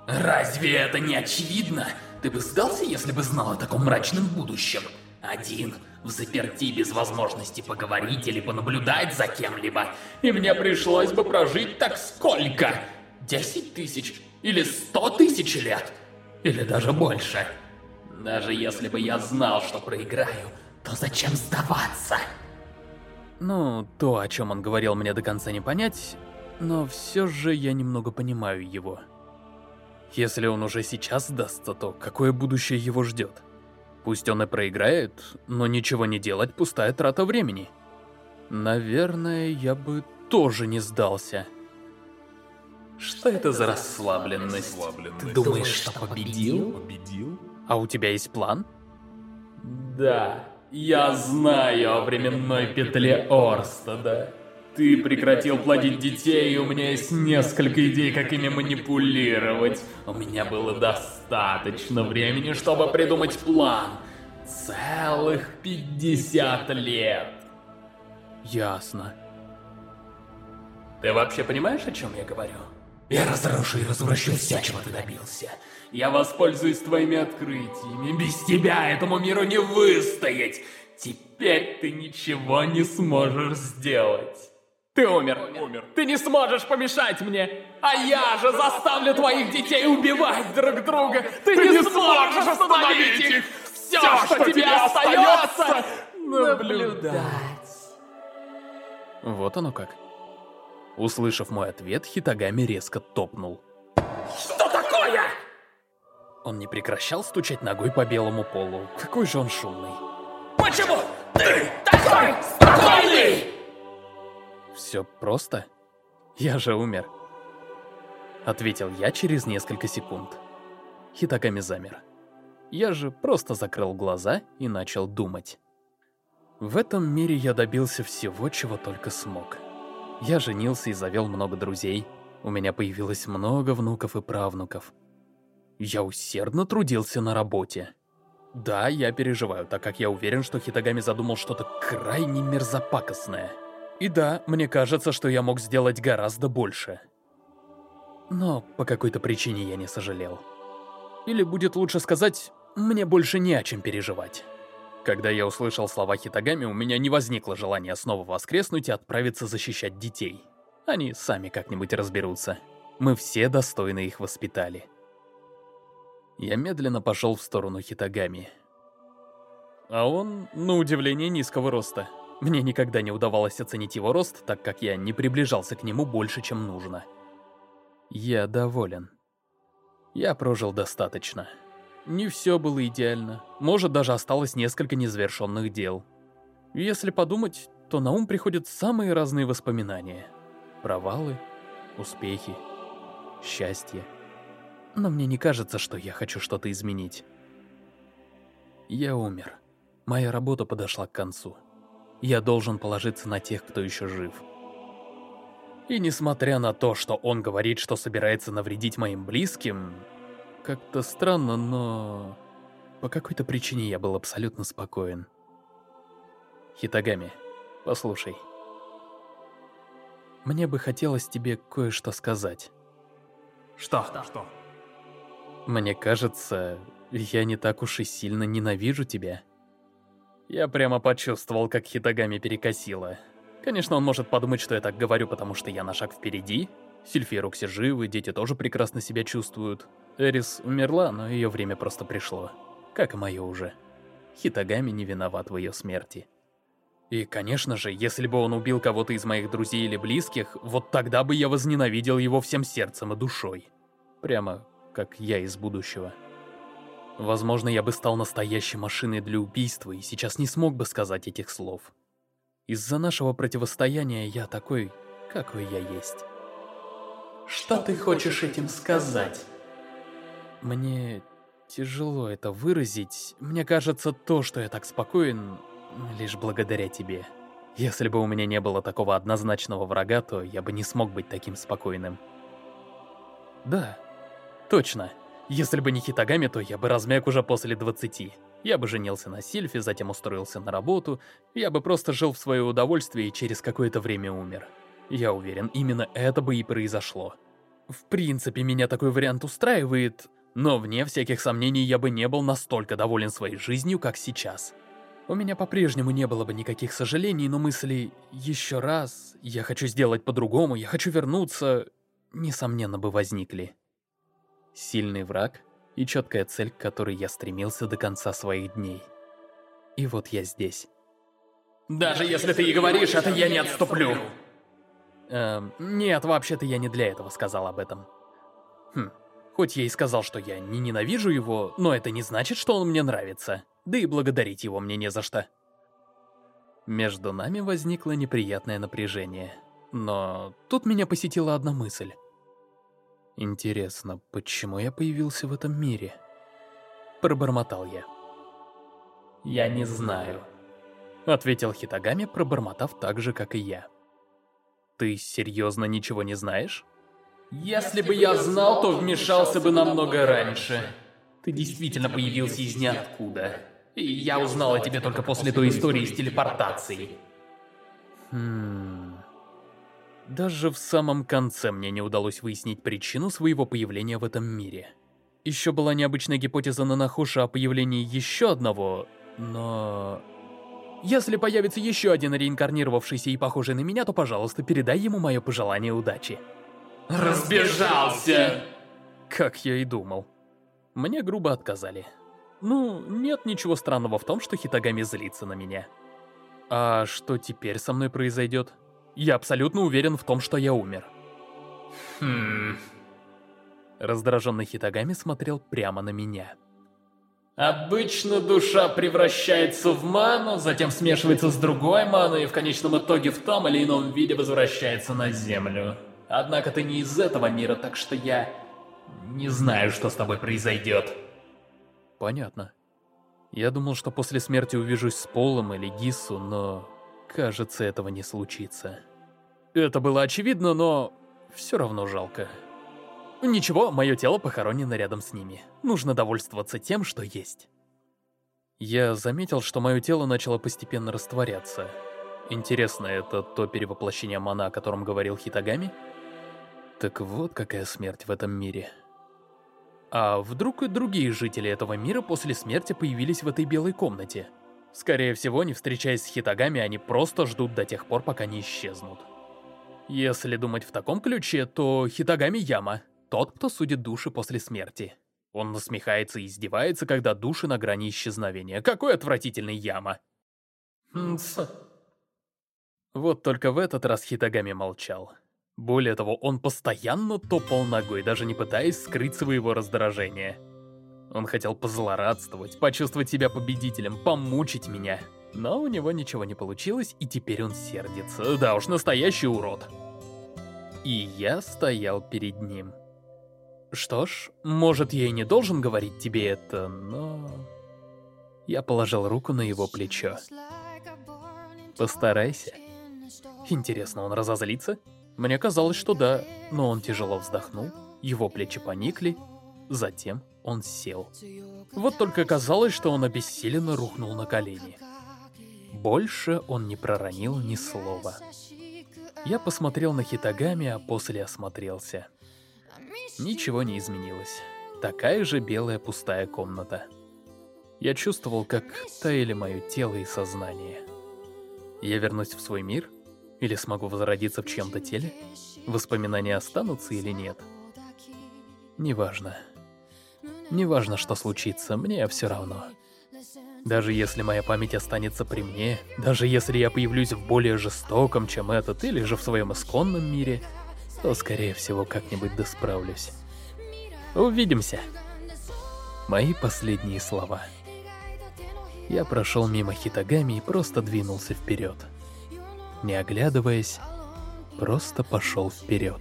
Разве это не очевидно? Ты бы сдался, если бы знал о таком мрачном будущем? Один, в заперти без возможности поговорить или понаблюдать за кем-либо. И мне пришлось бы прожить так сколько? Десять тысяч? Или сто тысяч лет? Или даже больше? Даже если бы я знал, что проиграю, то зачем сдаваться? Ну, то, о чем он говорил, мне до конца не понять, но все же я немного понимаю его. Если он уже сейчас сдастся, то какое будущее его ждет? Пусть он и проиграет, но ничего не делать – пустая трата времени. Наверное, я бы тоже не сдался. Что это за расслабленность? Ты думаешь, что победил? А у тебя есть план? Да, я знаю о временной петле Орстада. Ты прекратил плодить детей, и у меня есть несколько идей, как ими манипулировать. У меня было достаточно времени, чтобы придумать план. Целых 50 лет. Ясно. Ты вообще понимаешь, о чем я говорю? Я разрушу и развращу все, чего ты добился. Я воспользуюсь твоими открытиями. Без тебя этому миру не выстоять. Теперь ты ничего не сможешь сделать. Ты умер. умер. Ты не сможешь помешать мне. А я же заставлю твоих детей убивать друг друга. Ты, Ты не, не сможешь остановить их. Все, Все что, что тебе остается, наблюдать. Вот оно как. Услышав мой ответ, Хитагами резко топнул. Что такое? Он не прекращал стучать ногой по белому полу. Какой же он шумный. Почему ты такой спокойный? Все просто? Я же умер. Ответил я через несколько секунд. Хитаками замер. Я же просто закрыл глаза и начал думать. В этом мире я добился всего, чего только смог. Я женился и завел много друзей. У меня появилось много внуков и правнуков. Я усердно трудился на работе. Да, я переживаю, так как я уверен, что Хитагами задумал что-то крайне мерзопакостное. И да, мне кажется, что я мог сделать гораздо больше. Но по какой-то причине я не сожалел. Или будет лучше сказать, мне больше не о чем переживать. Когда я услышал слова Хитагами, у меня не возникло желания снова воскреснуть и отправиться защищать детей. Они сами как-нибудь разберутся. Мы все достойно их воспитали. Я медленно пошел в сторону Хитагами. А он, на удивление, низкого роста. Мне никогда не удавалось оценить его рост, так как я не приближался к нему больше, чем нужно. Я доволен. Я прожил достаточно. Не все было идеально. Может, даже осталось несколько незавершенных дел. Если подумать, то на ум приходят самые разные воспоминания. Провалы, успехи, счастье. Но мне не кажется, что я хочу что-то изменить. Я умер. Моя работа подошла к концу. Я должен положиться на тех, кто еще жив. И несмотря на то, что он говорит, что собирается навредить моим близким, как-то странно, но... По какой-то причине я был абсолютно спокоен. Хитагами, послушай. Мне бы хотелось тебе кое-что сказать. Что? Что? Мне кажется, я не так уж и сильно ненавижу тебя. Я прямо почувствовал, как Хитагами перекосило. Конечно, он может подумать, что я так говорю, потому что я на шаг впереди. Сильфи и Рокси живы, дети тоже прекрасно себя чувствуют. Эрис умерла, но ее время просто пришло. Как и мое уже. Хитагами не виноват в ее смерти. И, конечно же, если бы он убил кого-то из моих друзей или близких, вот тогда бы я возненавидел его всем сердцем и душой. Прямо как я из будущего. Возможно, я бы стал настоящей машиной для убийства и сейчас не смог бы сказать этих слов. Из-за нашего противостояния я такой, какой я есть. Что ты хочешь этим сказать? Мне тяжело это выразить. Мне кажется, то, что я так спокоен, Лишь благодаря тебе. Если бы у меня не было такого однозначного врага, то я бы не смог быть таким спокойным. Да, точно. Если бы не Хитагами, то я бы размяк уже после 20. Я бы женился на Сильфе, затем устроился на работу, я бы просто жил в свое удовольствие и через какое-то время умер. Я уверен, именно это бы и произошло. В принципе, меня такой вариант устраивает, но вне всяких сомнений я бы не был настолько доволен своей жизнью, как сейчас. У меня по-прежнему не было бы никаких сожалений, но мысли «еще раз», «я хочу сделать по-другому», «я хочу вернуться», несомненно бы возникли. Сильный враг и четкая цель, к которой я стремился до конца своих дней. И вот я здесь. Даже если ты и говоришь это, я не отступлю. Эм, нет, вообще-то я не для этого сказал об этом. Хм, хоть я и сказал, что я не ненавижу его, но это не значит, что он мне нравится да и благодарить его мне не за что. Между нами возникло неприятное напряжение. Но тут меня посетила одна мысль. Интересно, почему я появился в этом мире? Пробормотал я. «Я не знаю», — ответил Хитагами, пробормотав так же, как и я. «Ты серьезно ничего не знаешь?» «Если бы я знал, то вмешался бы намного раньше. Ты действительно появился из ниоткуда. И я узнал о тебе только после той истории с телепортацией. Хм... Даже в самом конце мне не удалось выяснить причину своего появления в этом мире. Еще была необычная гипотеза Нанахуша о появлении еще одного, но... Если появится еще один реинкарнировавшийся и похожий на меня, то, пожалуйста, передай ему мое пожелание удачи. Разбежался! Как я и думал. Мне грубо отказали. Ну, нет ничего странного в том, что Хитагами злится на меня. А что теперь со мной произойдет? Я абсолютно уверен в том, что я умер. Хм... Раздраженный Хитагами смотрел прямо на меня. Обычно душа превращается в ману, затем смешивается с другой маной и в конечном итоге в том или ином виде возвращается на Землю. Однако ты не из этого мира, так что я не знаю, что с тобой произойдет. Понятно. Я думал, что после смерти увижусь с Полом или Гиссу, но... Кажется, этого не случится. Это было очевидно, но... Все равно жалко. Ничего, мое тело похоронено рядом с ними. Нужно довольствоваться тем, что есть. Я заметил, что мое тело начало постепенно растворяться. Интересно, это то перевоплощение мана, о котором говорил Хитагами? Так вот какая смерть в этом мире. А вдруг и другие жители этого мира после смерти появились в этой белой комнате? Скорее всего, не встречаясь с Хитагами, они просто ждут до тех пор, пока не исчезнут. Если думать в таком ключе, то Хитагами Яма — тот, кто судит души после смерти. Он насмехается и издевается, когда души на грани исчезновения. Какой отвратительный Яма! Вот только в этот раз Хитагами молчал. Более того, он постоянно топал ногой, даже не пытаясь скрыть своего раздражения. Он хотел позлорадствовать, почувствовать себя победителем, помучить меня. Но у него ничего не получилось, и теперь он сердится. Да уж, настоящий урод. И я стоял перед ним. Что ж, может, я и не должен говорить тебе это, но... Я положил руку на его плечо. Постарайся. Интересно, он разозлится? Мне казалось, что да, но он тяжело вздохнул, его плечи поникли, затем он сел. Вот только казалось, что он обессиленно рухнул на колени. Больше он не проронил ни слова. Я посмотрел на Хитагами, а после осмотрелся. Ничего не изменилось. Такая же белая пустая комната. Я чувствовал, как таяли мое тело и сознание. Я вернусь в свой мир? Или смогу возродиться в чьем-то теле? Воспоминания останутся или нет? Неважно. Неважно, что случится, мне все равно. Даже если моя память останется при мне, даже если я появлюсь в более жестоком, чем этот, или же в своем исконном мире, то, скорее всего, как-нибудь досправлюсь. Увидимся. Мои последние слова. Я прошел мимо Хитагами и просто двинулся вперед. Не оглядываясь, просто пошел вперед.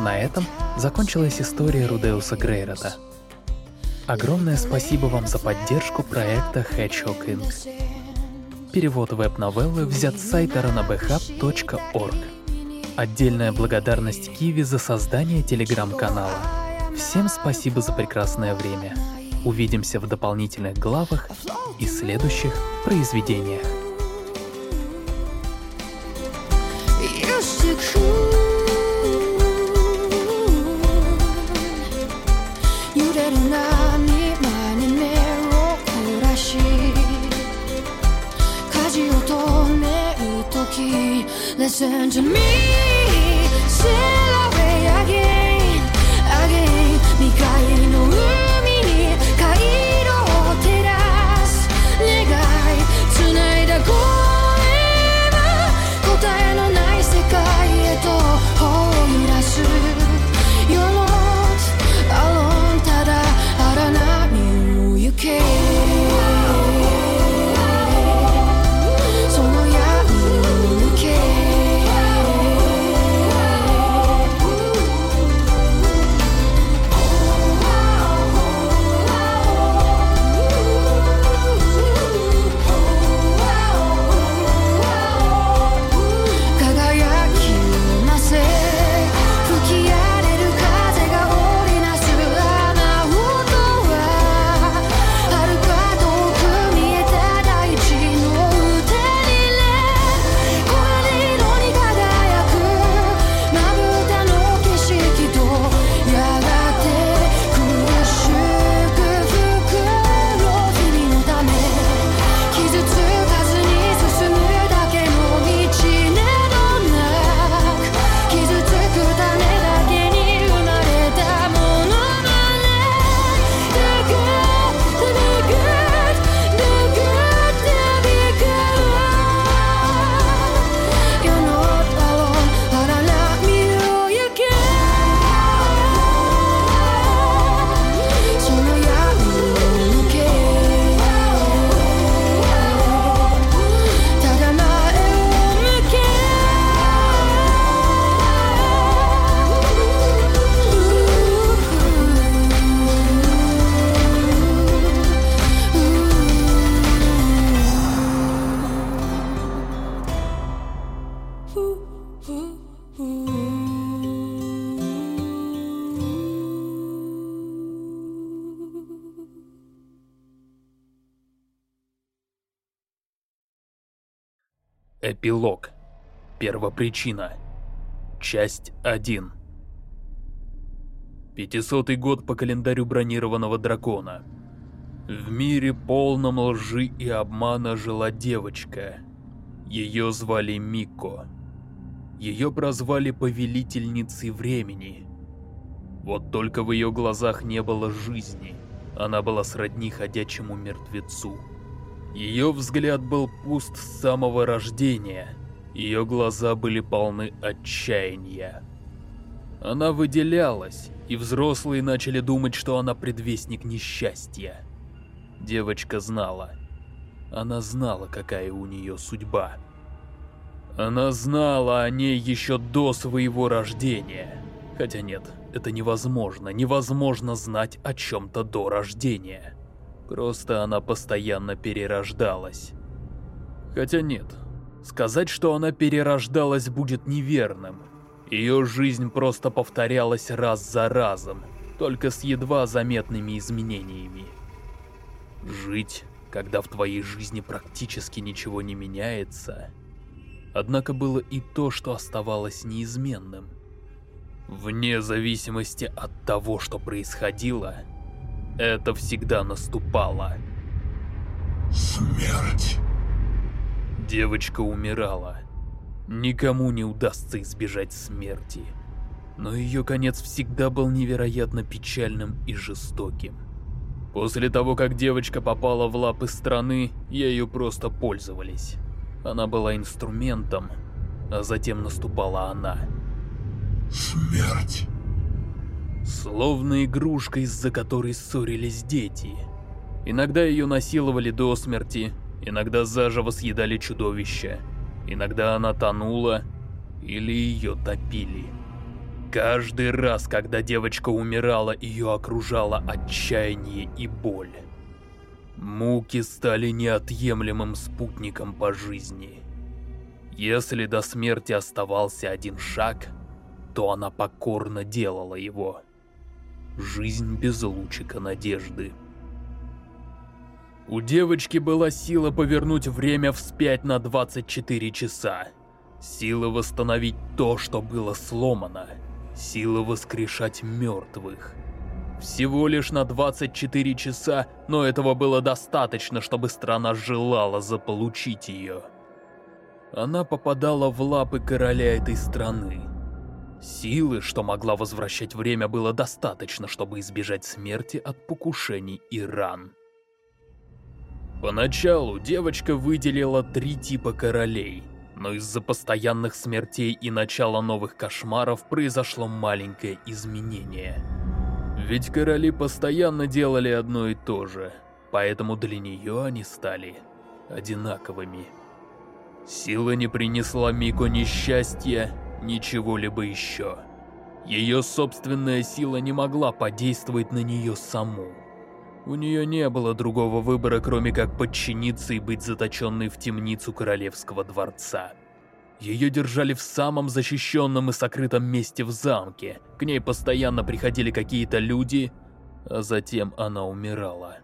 На этом закончилась история Рудеуса Грейрота. Огромное спасибо вам за поддержку проекта Hedgehog Inc. Перевод веб-новеллы взят с сайта ranabhub.org. Отдельная благодарность Киви за создание телеграм-канала. Всем спасибо за прекрасное время. Увидимся в дополнительных главах и следующих произведениях. Listen to me, sail away again, again 未開の海に回路を照らす願い繋いだ声は答えのない世界へと放り出す You're not alone ただ荒波を行け Эпилог. Первопричина. Часть 1. Пятисотый год по календарю бронированного дракона. В мире полном лжи и обмана жила девочка. Ее звали Мико. Ее прозвали Повелительницей Времени. Вот только в ее глазах не было жизни. Она была сродни ходячему мертвецу. Ее взгляд был пуст с самого рождения. Ее глаза были полны отчаяния. Она выделялась, и взрослые начали думать, что она предвестник несчастья. Девочка знала. Она знала, какая у нее судьба. Она знала о ней еще до своего рождения. Хотя нет, это невозможно. Невозможно знать о чем-то до рождения. Просто она постоянно перерождалась. Хотя нет, сказать, что она перерождалась будет неверным. Ее жизнь просто повторялась раз за разом, только с едва заметными изменениями. Жить, когда в твоей жизни практически ничего не меняется. Однако было и то, что оставалось неизменным. Вне зависимости от того, что происходило, это всегда наступало. Смерть. Девочка умирала. Никому не удастся избежать смерти. Но ее конец всегда был невероятно печальным и жестоким. После того, как девочка попала в лапы страны, ею просто пользовались. Она была инструментом, а затем наступала она. Смерть. Словно игрушка, из-за которой ссорились дети. Иногда ее насиловали до смерти, иногда заживо съедали чудовища. Иногда она тонула, или ее топили. Каждый раз, когда девочка умирала, ее окружало отчаяние и боль. Муки стали неотъемлемым спутником по жизни. Если до смерти оставался один шаг, то она покорно делала его. Жизнь без лучика надежды. У девочки была сила повернуть время вспять на 24 часа. Сила восстановить то, что было сломано. Сила воскрешать мертвых. Всего лишь на 24 часа, но этого было достаточно, чтобы страна желала заполучить ее. Она попадала в лапы короля этой страны. Силы, что могла возвращать время, было достаточно, чтобы избежать смерти от покушений и ран. Поначалу девочка выделила три типа королей, но из-за постоянных смертей и начала новых кошмаров произошло маленькое изменение. Ведь короли постоянно делали одно и то же, поэтому для нее они стали одинаковыми. Сила не принесла Мико ни счастья, ничего-либо еще. Ее собственная сила не могла подействовать на нее саму. У нее не было другого выбора, кроме как подчиниться и быть заточенной в темницу королевского дворца. Ее держали в самом защищенном и сокрытом месте в замке. К ней постоянно приходили какие-то люди, а затем она умирала.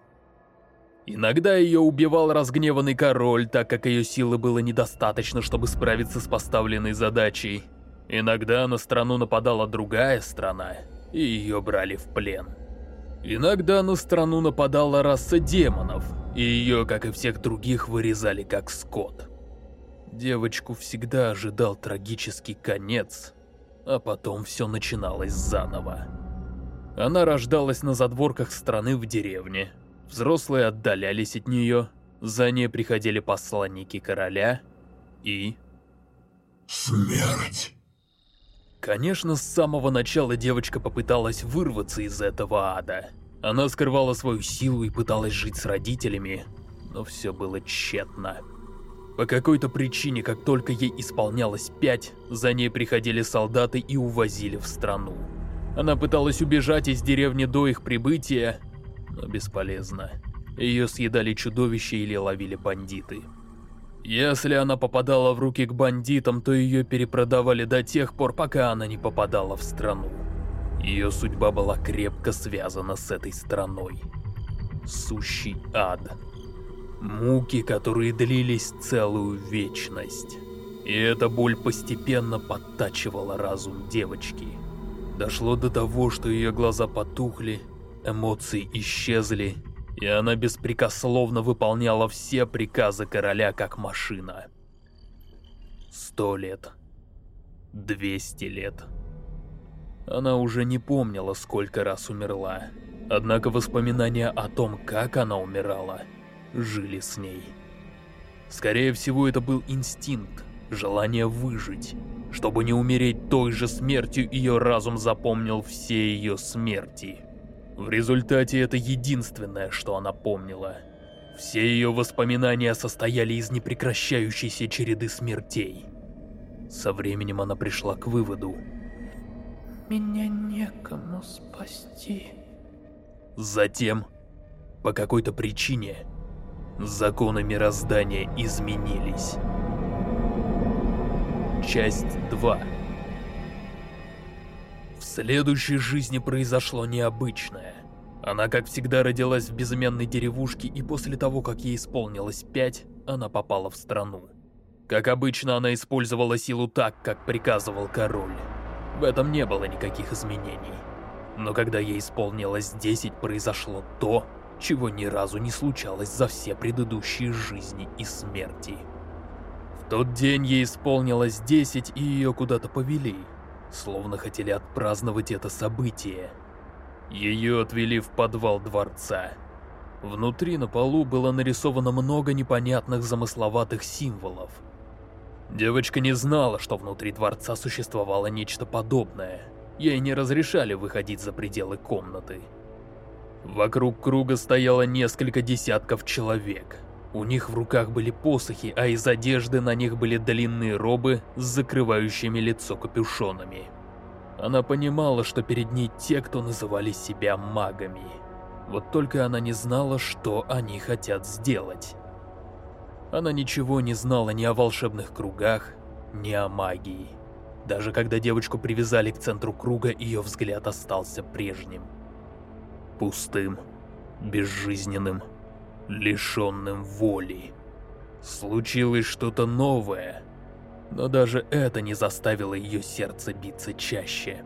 Иногда ее убивал разгневанный король, так как ее силы было недостаточно, чтобы справиться с поставленной задачей. Иногда на страну нападала другая страна, и ее брали в плен. Иногда на страну нападала раса демонов, и ее, как и всех других, вырезали как скот. Девочку всегда ожидал трагический конец, а потом все начиналось заново. Она рождалась на задворках страны в деревне. Взрослые отдалялись от нее, за ней приходили посланники короля и... Смерть. Конечно, с самого начала девочка попыталась вырваться из этого ада. Она скрывала свою силу и пыталась жить с родителями, но все было тщетно. По какой-то причине, как только ей исполнялось пять, за ней приходили солдаты и увозили в страну. Она пыталась убежать из деревни до их прибытия, но бесполезно. Ее съедали чудовища или ловили бандиты. Если она попадала в руки к бандитам, то ее перепродавали до тех пор, пока она не попадала в страну. Ее судьба была крепко связана с этой страной. Сущий ад. Муки, которые длились целую вечность. И эта боль постепенно подтачивала разум девочки. Дошло до того, что ее глаза потухли, эмоции исчезли, и она беспрекословно выполняла все приказы короля как машина. Сто лет. Двести лет. Она уже не помнила, сколько раз умерла. Однако воспоминания о том, как она умирала, жили с ней. Скорее всего, это был инстинкт, желание выжить, Чтобы не умереть той же смертью, ее разум запомнил все ее смерти. В результате это единственное, что она помнила. Все ее воспоминания состояли из непрекращающейся череды смертей. Со временем она пришла к выводу. Меня некому спасти. Затем, по какой-то причине, законы мироздания изменились. Часть 2 В следующей жизни произошло необычное. Она, как всегда, родилась в безымянной деревушке, и после того, как ей исполнилось пять, она попала в страну. Как обычно, она использовала силу так, как приказывал король. В этом не было никаких изменений. Но когда ей исполнилось 10, произошло то, чего ни разу не случалось за все предыдущие жизни и смерти. В тот день ей исполнилось 10, и ее куда-то повели, словно хотели отпраздновать это событие. Ее отвели в подвал дворца. Внутри на полу было нарисовано много непонятных замысловатых символов. Девочка не знала, что внутри дворца существовало нечто подобное. Ей не разрешали выходить за пределы комнаты. Вокруг круга стояло несколько десятков человек. У них в руках были посохи, а из одежды на них были длинные робы с закрывающими лицо капюшонами. Она понимала, что перед ней те, кто называли себя магами. Вот только она не знала, что они хотят сделать. Она ничего не знала ни о волшебных кругах, ни о магии. Даже когда девочку привязали к центру круга, ее взгляд остался прежним. Пустым, безжизненным лишенным воли. Случилось что-то новое, но даже это не заставило ее сердце биться чаще.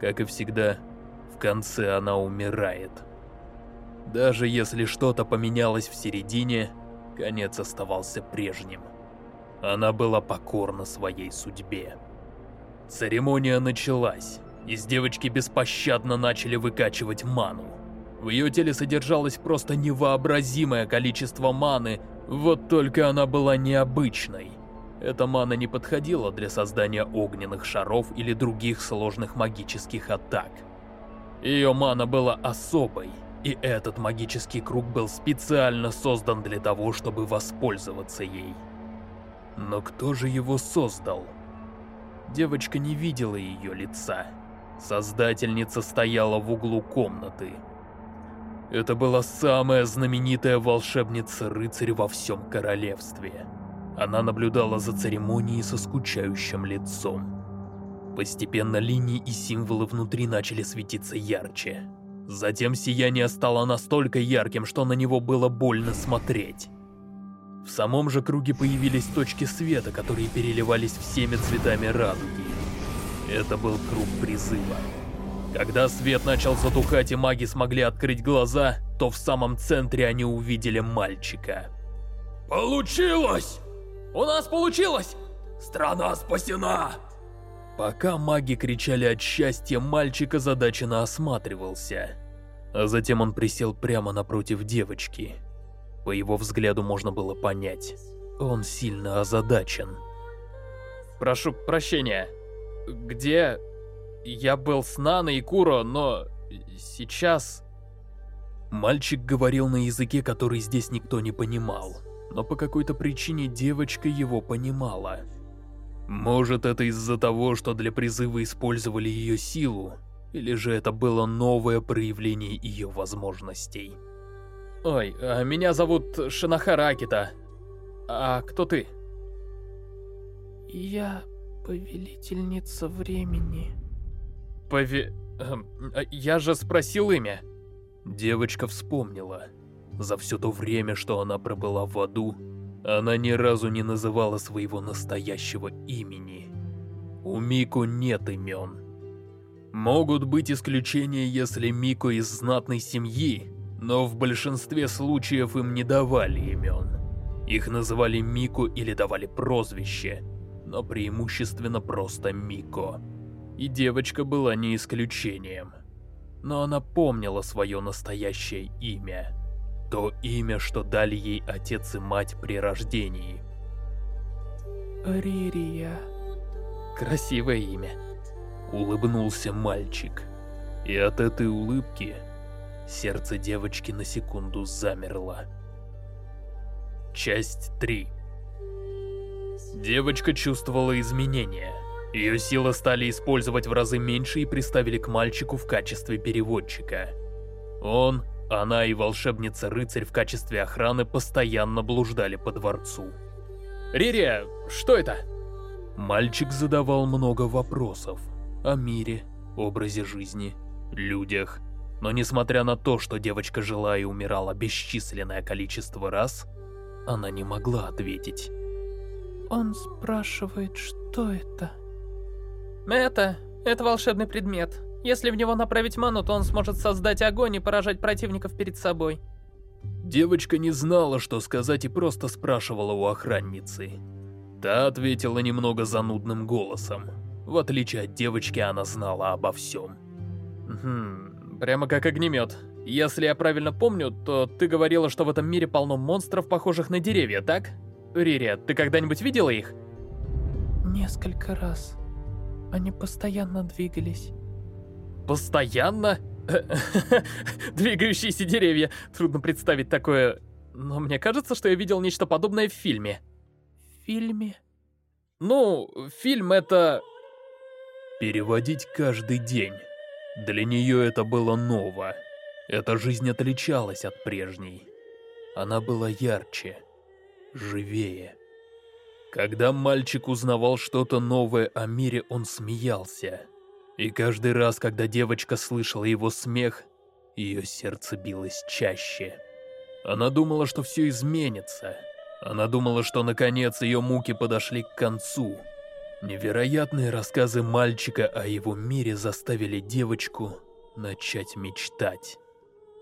Как и всегда, в конце она умирает. Даже если что-то поменялось в середине, конец оставался прежним. Она была покорна своей судьбе. Церемония началась, из девочки беспощадно начали выкачивать ману. В ее теле содержалось просто невообразимое количество маны, вот только она была необычной. Эта мана не подходила для создания огненных шаров или других сложных магических атак. Ее мана была особой, и этот магический круг был специально создан для того, чтобы воспользоваться ей. Но кто же его создал? Девочка не видела ее лица. Создательница стояла в углу комнаты. Это была самая знаменитая волшебница-рыцарь во всем королевстве. Она наблюдала за церемонией со скучающим лицом. Постепенно линии и символы внутри начали светиться ярче. Затем сияние стало настолько ярким, что на него было больно смотреть. В самом же круге появились точки света, которые переливались всеми цветами радуги. Это был круг призыва. Когда свет начал затухать и маги смогли открыть глаза, то в самом центре они увидели мальчика. Получилось! У нас получилось! Страна спасена! Пока маги кричали от счастья, мальчик озадаченно осматривался. А затем он присел прямо напротив девочки. По его взгляду можно было понять, он сильно озадачен. Прошу прощения, где я был с Наной и Куро, но сейчас... Мальчик говорил на языке, который здесь никто не понимал, но по какой-то причине девочка его понимала. Может, это из-за того, что для призыва использовали ее силу, или же это было новое проявление ее возможностей. Ой, а меня зовут Шинахара Акита. А кто ты? Я повелительница времени. Пове... Эм, а я же спросил имя. Девочка вспомнила. За все то время, что она пробыла в аду, она ни разу не называла своего настоящего имени. У Мико нет имен. Могут быть исключения, если Мико из знатной семьи, но в большинстве случаев им не давали имен. Их называли Мико или давали прозвище, но преимущественно просто Мико и девочка была не исключением. Но она помнила свое настоящее имя. То имя, что дали ей отец и мать при рождении. Ририя. Красивое имя. Улыбнулся мальчик. И от этой улыбки сердце девочки на секунду замерло. Часть 3 Девочка чувствовала изменения. Ее силы стали использовать в разы меньше и приставили к мальчику в качестве переводчика. Он, она и волшебница-рыцарь в качестве охраны постоянно блуждали по дворцу. «Ририя, что это?» Мальчик задавал много вопросов о мире, образе жизни, людях. Но несмотря на то, что девочка жила и умирала бесчисленное количество раз, она не могла ответить. Он спрашивает, что это? Это... это волшебный предмет. Если в него направить ману, то он сможет создать огонь и поражать противников перед собой. Девочка не знала, что сказать и просто спрашивала у охранницы. Та ответила немного занудным голосом. В отличие от девочки, она знала обо всем. Хм, прямо как огнемет. Если я правильно помню, то ты говорила, что в этом мире полно монстров, похожих на деревья, так? Ририя, ты когда-нибудь видела их? Несколько раз. Они постоянно двигались. Постоянно? (laughs) Двигающиеся деревья. Трудно представить такое. Но мне кажется, что я видел нечто подобное в фильме. В фильме? Ну, фильм это... Переводить каждый день. Для нее это было ново. Эта жизнь отличалась от прежней. Она была ярче, живее. Когда мальчик узнавал что-то новое о мире, он смеялся. И каждый раз, когда девочка слышала его смех, ее сердце билось чаще. Она думала, что все изменится. Она думала, что наконец ее муки подошли к концу. Невероятные рассказы мальчика о его мире заставили девочку начать мечтать.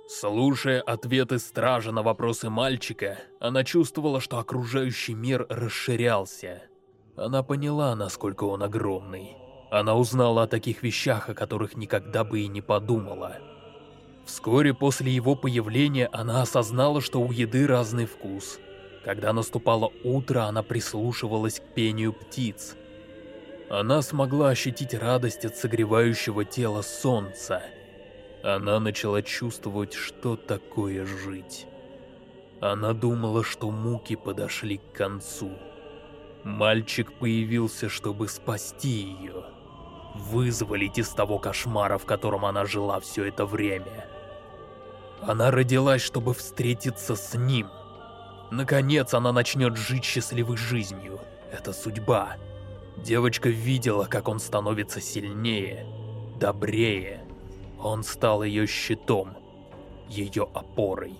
Слушая ответы стража на вопросы мальчика, она чувствовала, что окружающий мир расширялся. Она поняла, насколько он огромный. Она узнала о таких вещах, о которых никогда бы и не подумала. Вскоре после его появления она осознала, что у еды разный вкус. Когда наступало утро, она прислушивалась к пению птиц. Она смогла ощутить радость от согревающего тела солнца – она начала чувствовать, что такое жить. Она думала, что муки подошли к концу. Мальчик появился, чтобы спасти ее. Вызволить из того кошмара, в котором она жила все это время. Она родилась, чтобы встретиться с ним. Наконец она начнет жить счастливой жизнью. Это судьба. Девочка видела, как он становится сильнее, добрее, он стал ее щитом, ее опорой.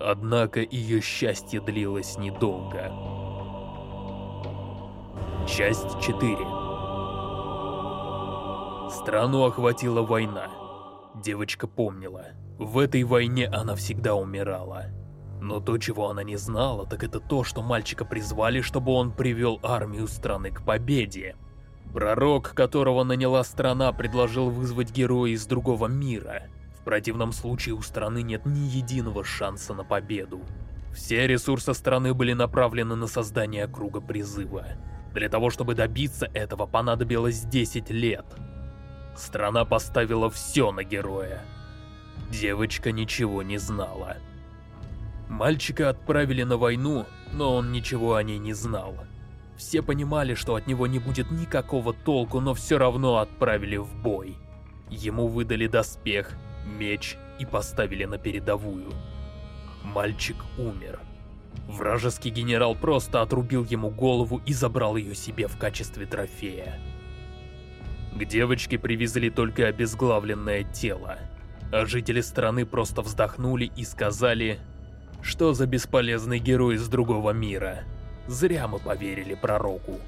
Однако ее счастье длилось недолго. Часть 4 Страну охватила война. Девочка помнила, в этой войне она всегда умирала. Но то, чего она не знала, так это то, что мальчика призвали, чтобы он привел армию страны к победе. Пророк, которого наняла страна, предложил вызвать героя из другого мира. В противном случае у страны нет ни единого шанса на победу. Все ресурсы страны были направлены на создание круга призыва. Для того, чтобы добиться этого, понадобилось 10 лет. Страна поставила все на героя. Девочка ничего не знала. Мальчика отправили на войну, но он ничего о ней не знал. Все понимали, что от него не будет никакого толку, но все равно отправили в бой. Ему выдали доспех, меч и поставили на передовую. Мальчик умер. Вражеский генерал просто отрубил ему голову и забрал ее себе в качестве трофея. К девочке привезли только обезглавленное тело, а жители страны просто вздохнули и сказали, что за бесполезный герой из другого мира – Зря мы поверили пророку.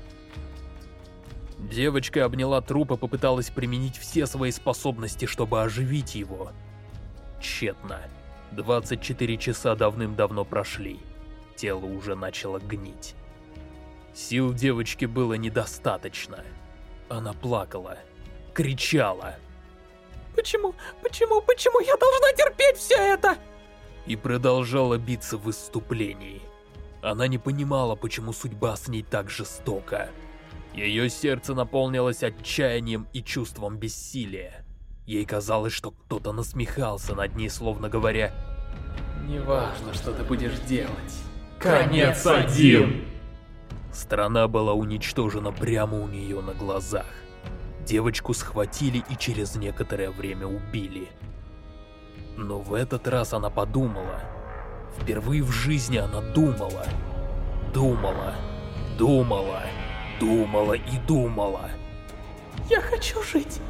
Девочка обняла труп и попыталась применить все свои способности, чтобы оживить его. Тщетно. 24 часа давным-давно прошли. Тело уже начало гнить. Сил девочки было недостаточно. Она плакала, кричала. «Почему, почему, почему я должна терпеть все это?» И продолжала биться в выступлении. Она не понимала, почему судьба с ней так жестока. Ее сердце наполнилось отчаянием и чувством бессилия. Ей казалось, что кто-то насмехался над ней, словно говоря «Неважно, что ты будешь делать. Конец один!» Страна была уничтожена прямо у нее на глазах. Девочку схватили и через некоторое время убили. Но в этот раз она подумала. Впервые в жизни она думала. Думала. Думала. Думала и думала. Я хочу жить.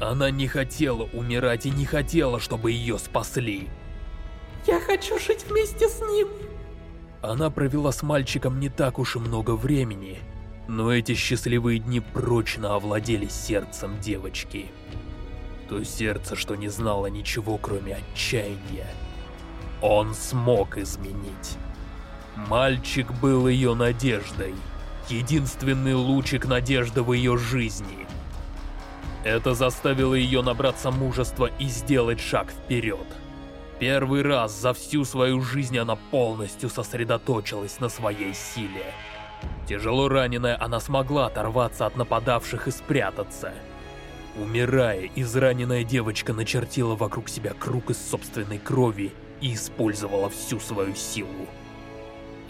Она не хотела умирать и не хотела, чтобы ее спасли. Я хочу жить вместе с ним. Она провела с мальчиком не так уж и много времени, но эти счастливые дни прочно овладели сердцем девочки. То сердце, что не знало ничего, кроме отчаяния. Он смог изменить. Мальчик был ее надеждой. Единственный лучик надежды в ее жизни. Это заставило ее набраться мужества и сделать шаг вперед. Первый раз за всю свою жизнь она полностью сосредоточилась на своей силе. Тяжело раненая, она смогла оторваться от нападавших и спрятаться. Умирая, израненная девочка начертила вокруг себя круг из собственной крови и использовала всю свою силу.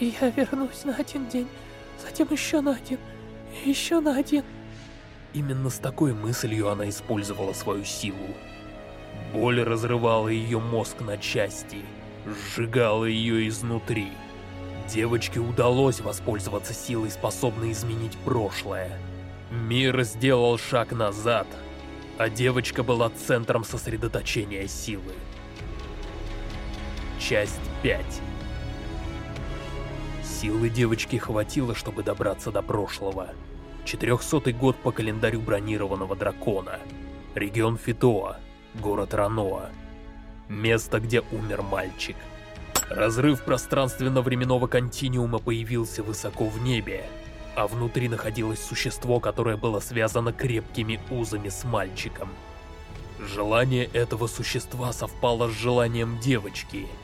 Я вернусь на один день, затем еще на один, еще на один. Именно с такой мыслью она использовала свою силу. Боль разрывала ее мозг на части, сжигала ее изнутри. Девочке удалось воспользоваться силой, способной изменить прошлое. Мир сделал шаг назад, а девочка была центром сосредоточения силы. Часть 5 Силы девочки хватило, чтобы добраться до прошлого. 400 год по календарю бронированного дракона. Регион Фитоа, город Раноа. Место, где умер мальчик. Разрыв пространственно-временного континиума появился высоко в небе, а внутри находилось существо, которое было связано крепкими узами с мальчиком. Желание этого существа совпало с желанием девочки —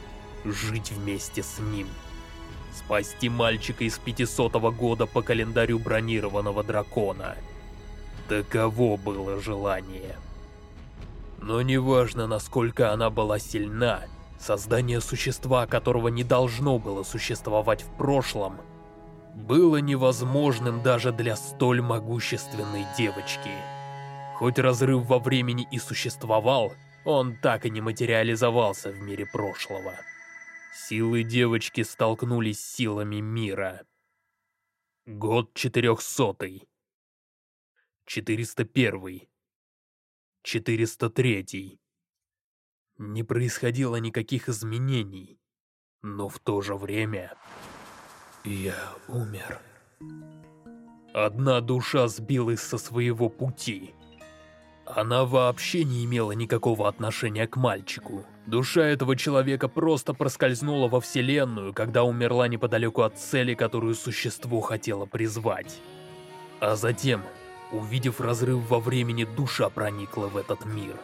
жить вместе с ним. Спасти мальчика из 500 -го года по календарю бронированного дракона. Таково было желание. Но неважно, насколько она была сильна, создание существа, которого не должно было существовать в прошлом, было невозможным даже для столь могущественной девочки. Хоть разрыв во времени и существовал, он так и не материализовался в мире прошлого. Силы девочки столкнулись с силами мира. Год четырехсотый. 401. 403. Не происходило никаких изменений, но в то же время... Я умер. Одна душа сбилась со своего пути. Она вообще не имела никакого отношения к мальчику. Душа этого человека просто проскользнула во вселенную, когда умерла неподалеку от цели, которую существо хотело призвать. А затем Увидев разрыв во времени, душа проникла в этот мир.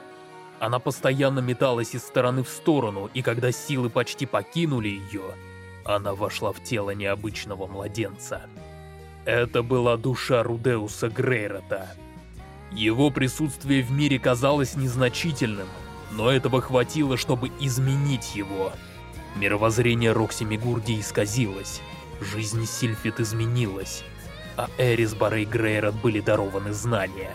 Она постоянно металась из стороны в сторону, и когда силы почти покинули ее, она вошла в тело необычного младенца. Это была душа Рудеуса Грейрота. Его присутствие в мире казалось незначительным, но этого хватило, чтобы изменить его. Мировоззрение Рокси Мигурди исказилось, жизнь Сильфит изменилась а Эрисбар и Грейрот были дарованы знания.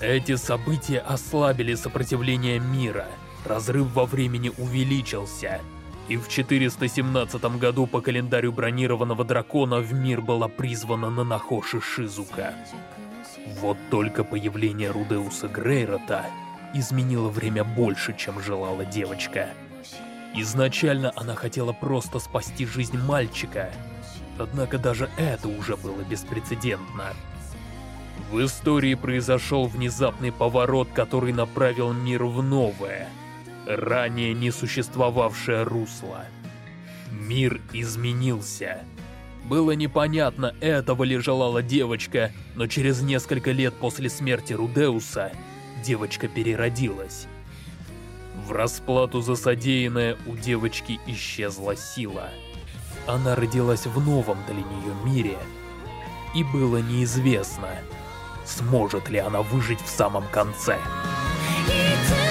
Эти события ослабили сопротивление мира, разрыв во времени увеличился, и в 417 году по календарю бронированного дракона в мир была призвана Нанахоши Шизука. Вот только появление Рудеуса Грейрота изменило время больше, чем желала девочка. Изначально она хотела просто спасти жизнь мальчика, Однако даже это уже было беспрецедентно. В истории произошел внезапный поворот, который направил мир в новое, ранее не существовавшее русло. Мир изменился. Было непонятно, этого ли желала девочка, но через несколько лет после смерти Рудеуса девочка переродилась. В расплату за содеянное у девочки исчезла сила. Она родилась в новом для нее мире, и было неизвестно, сможет ли она выжить в самом конце. It's